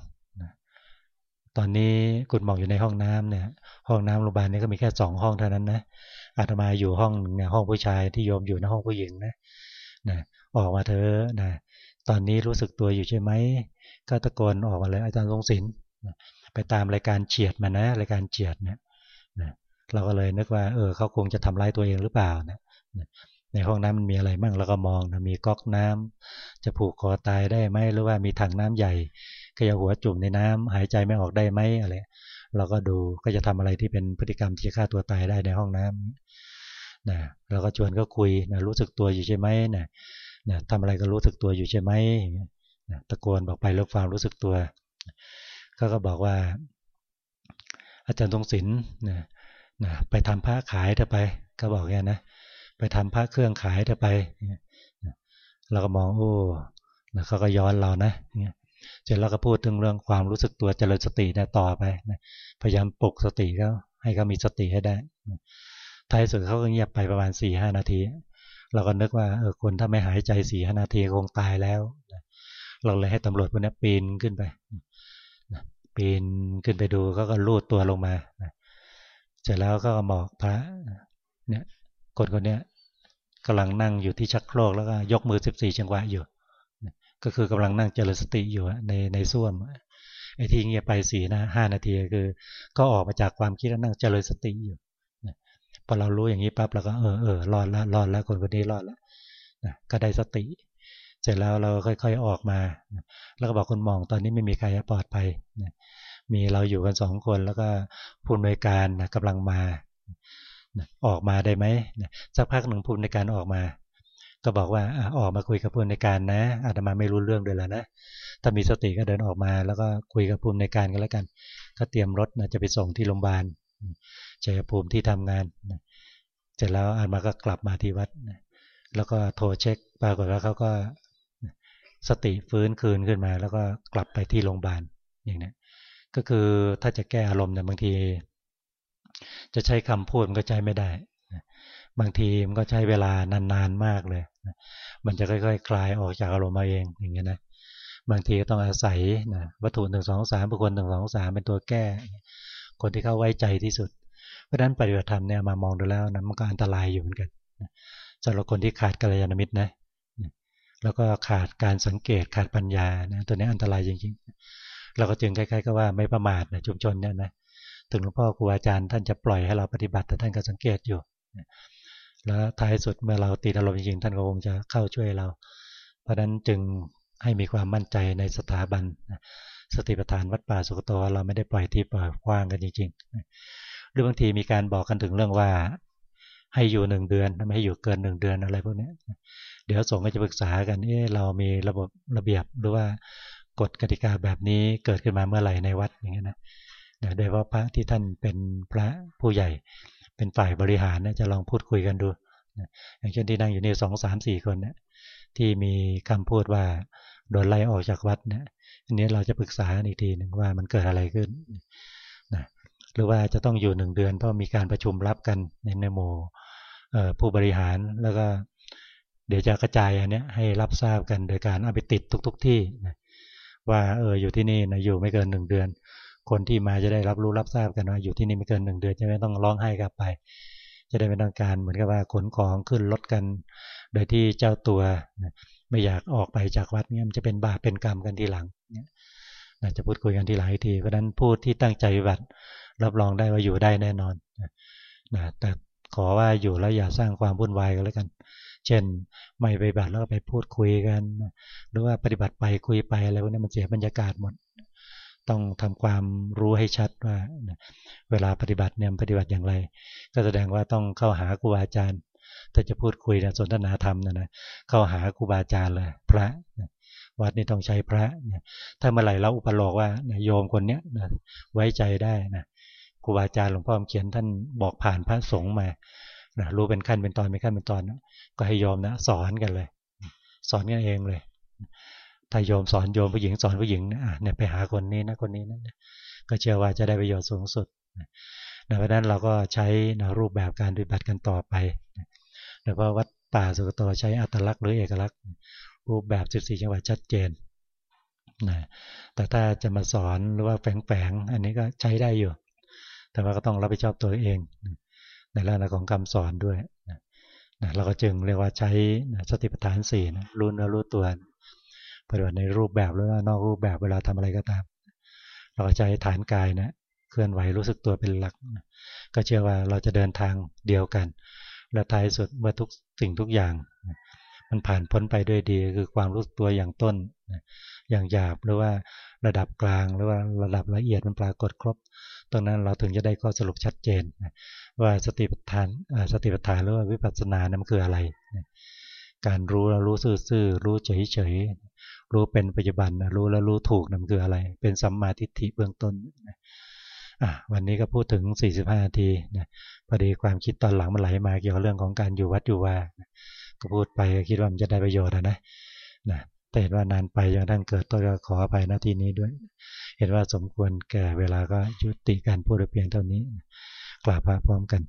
ตอนนี้คุณมองอยู่ในห้องน้ำเนี่ย ห้องน้ำโรงพยาบาลนี้ก็มีแค่สองห้องเท่านั้นนะอาตมาอยู่ห้องเนี่ยห้องผู้ชายที่โยมอยู่ในห้องผู้หญิงนะนะออกมาเถอะนะตอนนี้รู้สึกตัวอยู่ใช่ไหมก็ตะโกนออกมาเลยอาจารย์ทรงศิลป์ ไปตามรายการเฉียดมานะรายการเฉียดเนี่ยนะเราก็เลยนึกว่า เออเขาคงจะทำร้ายตัวเองหรือเปล่านะในห้องน้ำมันมีอะไรบ้างเราก็มองนะมีก๊อกน้ำจะผูกคอตายได้ไหมหรือว่ามีถังน้ำใหญ่ก็จะหัวจุ่มในน้ำหายใจไม่ออกได้ไหมอะไรเราก็ดูก็จะทำอะไรที่เป็นพฤติกรรมที่จะฆ่าตัวตายได้ในห้องน้ำนะเราก็ชวนก็คุยนะรู้สึกตัวอยู่ใช่ไหมนะนะทำอะไรก็รู้สึกตัวอยู่ใช่ไหมนะตะโกนบอกไปเรื่องความรู้สึกตัว ก็ก็บอกว่า อาจารย์ทรงศิลป์นะนะไปทำผ้าขายเธอไป ก็บอกแค่นะ ไปทำผ้าเครื่องขายเธอไปเราก็มองโอ้นะเขาก็ย้อนเรานะเนี่ยเสร็จแล้วก็พูดถึงเรื่องความรู้สึกตัวเจริญสตินะต่อไปนะพยายามปลุกสติเขาให้เขามีสติให้ได้ท้ายสุดเขาก็เงียบไปประมาณสี่ห้านาที เราก็นึกว่าเออคนถ้าไม่หายใจสี่ห้านาทีคงตายแล้ว เราเลยให้ตำรวจพวกนี้ปีนขึ้นไป ปีนขึ้นไปดูก็ก็ลูดตัวลงมาเสร็จแล้วก็บอกพระเนี่ยคนคนนี้กำลังนั่งอยู่ที่ชักโครกแล้วก็ยกมือสิบสี่จังหวะอยู่ ก็คือกำลังนั่งเจริญสติอยู่ในในส้วมไอ้ที่เงียบไปสี่นะห้านาทีคือ ก็ออกมาจากความคิดแล้วนั่งเจริญสติอยู่พอเรารู้อย่างนี้ปั๊บเราก็เออเออรอดแล้วรอดแล้วคนคนนี้รอดแล้วนะก็ได้สติ สร็จแล้วเราค่อยๆออกมา แล้วก็บอกคนมองตอนนี้ไม่มีใครปลอดภัยมีเราอยู่กันสองคนแล้วก็ผู้อำนวยการนะกำลังมาออกมาได้ไหมสักพักหนึ่งผู้อำนวยการออกมา ก็บอกว่าออกมาคุยกับผู้อำนวยการนะ อาตมาไม่รู้เรื่องด้วยแล้วนะถ้ามีสติก็เดินออกมา แล้วก็คุยกับผู้อำนวยการกันแล้วกัน ก็เตรียมรถนะจะไปส่งที่โรงพยาบาลชัยภูมิที่ทำงานเสร็จแล้วอาตมาก็กลับมาที่วัดแล้วก็โทรเช็คปรากฏว่าเขาก็ สติฟื้นคืนขึ้นมา แล้วก็กลับไปที่โรงพยาบาลอย่างนี้ก็คือถ้าจะแก้อารมณ์เนี่ยบางที จะใช้คำพูดมันก็ใช้ไม่ได้บางทีมันก็ใช้เวลานานๆมากเลยมันจะค่อยๆ คลายออกจากอารมณ์มาเองอย่างเงี้ยนะบางทีก็ต้องอาศัยนะวัตถุหนึ่งสองสามบุคคลหนึ่งสองสามเป็นตัวแก้ คนที่เข้าไว้ใจที่สุด เพราะฉะนั้นปฏิบัติธรรมเนี่ยมามองดูแล้วนะมันก็อันตรายอยู่เหมือนกันสำหรับคนที่ขาดกัลยาณมิตรนะ แล้วก็ขาดการสังเกตขาดปัญญานะตัวนี้อันตรายจริงๆ เราก็จึงคล้ายๆก็ว่าไม่ประมาทในชุมชนเนี่ยนะถึงหลวงพ่อครูอาจารย์ท่านจะปล่อยให้เราปฏิบัติแต่ท่านก็สังเกตอยู่ แล้วท้ายสุดเมื่อเราติดอารมณ์จริงๆท่านก็คงจะเข้าช่วยเรา เพราะฉะนั้นจึงให้มีความมั่นใจในสถาบันสติปัฏฐานวัดป่าสุกโตเราไม่ได้ปล่อยที่ปล่อยกว้างกันจริงๆหรือบางทีมีการบอกกันถึงเรื่องว่า ให้อยู่หนึ่งเดือนไม่ให้อยู่เกินหนึ่งเดือนอะไรพวกนี้ เดี๋ยวส่งก็จะปรึกษากันเออเรามีระบบระเบียบหรือว่ากฎกติกาแบบนี้เกิดขึ้นมาเมื่อไหร่ในวัดอย่างเงี้ยนะโดยเฉพาะพระที่ท่านเป็นพระผู้ใหญ่ เป็นฝ่ายบริหารนะจะลองพูดคุยกันดูอย่างเช่นที่นั่งอยู่นี่สองสามสี่คนเนี่ยที่มีคำพูดว่าโดนไล่ออกจากวัดเนี่ยอันนี้เราจะปรึกษาอีกทีหนึ่งว่ามันเกิดอะไรขึ้นนะหรือว่าจะต้องอยู่หนึ่งเดือนเพราะมีการประชุมรับกันในในโมผู้บริหารแล้วก็ เดี๋ยวจะกระจายอันนี้ให้รับทราบกันโดยการเอาไปติดทุกๆที่นะว่าเอออยู่ที่นี่นะอยู่ไม่เกินหนึ่งเดือน คนที่มาจะได้รับรู้รับทราบกันว่าอยู่ที่นี่ไม่เกินหนึ่งเดือนจะไม่ต้องร้องไห้กลับไป จะได้ไม่ต้องการเหมือนกับว่าขนของขึ้นรถกัน โดยที่เจ้าตัวไม่อยากออกไปจากวัดเนี่ยมันจะเป็นบาปเป็นกรรมกันทีหลังเนี่ยจะพูดคุยกันทีหลังทีเพราะนั้นพูดที่ตั้งใจบัตรรับรองได้ว่าอยู่ได้แน่นอนนะแต่ขอว่าอยู่แล้วอย่าสร้างความวุ่นวายกันแล้วกัน เช่น ไม่ไปบัตรแล้วก็ไปพูดคุยกัน หรือว่าปฏิบัติไปคุยไปอะไรพวกนี้มันเสียบรรยากาศหมด ต้องทำความรู้ให้ชัดว่า เวลาปฏิบัติเนี่ยปฏิบัติอย่างไร ก็แสดงว่าต้องเข้าหาครูบาอาจารย์ ถ้าจะพูดคุยนะสนทนาธรรมนะนะเข้าหาครูบาอาจารย์เลยพระวัดนี่ต้องใช้พระถ้าเมื่อไหร่เราอุปโลกว่าโยมคนนี้ไว้ใจได้นะครูบาอาจารย์หลวงพ่อเขียนท่านบอกผ่านพระสงฆ์มา นะรู้เป็นขั้นเป็นตอนเป็นขั้นเป็นตอน ก็ให้ยอมนะสอนกันเลย สอนกันเองเลยถ้าโยมสอนโยมผู้หญิงสอนผู้หญิงเนี่ยไปหาคนนี้นะคนนี้นะก็เชื่อว่าจะได้ประโยชน์สูงสุดนะเพราะนั้นเราก็ใช้นะรูปแบบการปฏิบัติกันต่อไปโดยเฉพาะวัดป่าสุกโตใช้อัตลักษณ์หรือเอกลักษณ์ รูปแบบ 14 จังหวัดชัดเจนนะแต่ถ้าจะมาสอนหรือว่าแฝงๆอันนี้ก็ใช้ได้อยู่ แต่ว่าก็ต้องรับผิดชอบตัวเอง ในเรื่องของคำสอนด้วยนะเราก็จึงเรียกว่าใช้สติปัฏฐานสี่นะรู้เนื้อรู้ตัวปฏิบัติในรูปแบบหรือว่านอกรูปแบบเวลาทำอะไรก็ตาม เราก็ใช้ฐานกายนะเคลื่อนไหวรู้สึกตัวเป็นหลักก็เชื่อว่าเราจะเดินทางเดียวกัน และท้ายสุดเมื่อทุกสิ่งทุกอย่างมันผ่านพ้นไปด้วยดีคือความรู้ตัวอย่างต้นอย่างหยาบหรือว่าระดับกลางหรือว่าระดับละเอียดมันปรากฏครบ ตรงนั้นเราถึงจะได้ข้อสรุปชัดเจน ว่าสติปัฏฐานสติปัฏฐานหรือว่าวิปัสสนานั้นคืออะไร การรู้แล้วรู้ซื่อๆรู้เฉยๆรู้เป็นปัจจุบันรู้แล้วรู้ถูกนั่นคืออะไร เป็นสัมมาทิฏฐิเบื้องต้นวันนี้ก็พูดถึง 45 นาทีนะพอดีความคิดตอนหลังมันไหลมาเกี่ยวกับเรื่องของการอยู่วัดอยู่ว่าก็พูดไปคิดว่ามันจะได้ประโยชน์นะนะ เห็นว่านานไปยังทั้งเกิดตัวก็ขอไปหน้าที่นี้ด้วย เห็นว่าสมควรแก่เวลาก็ยุติการพูดเพียงเท่านี้กล่าวพระพร้อมกัน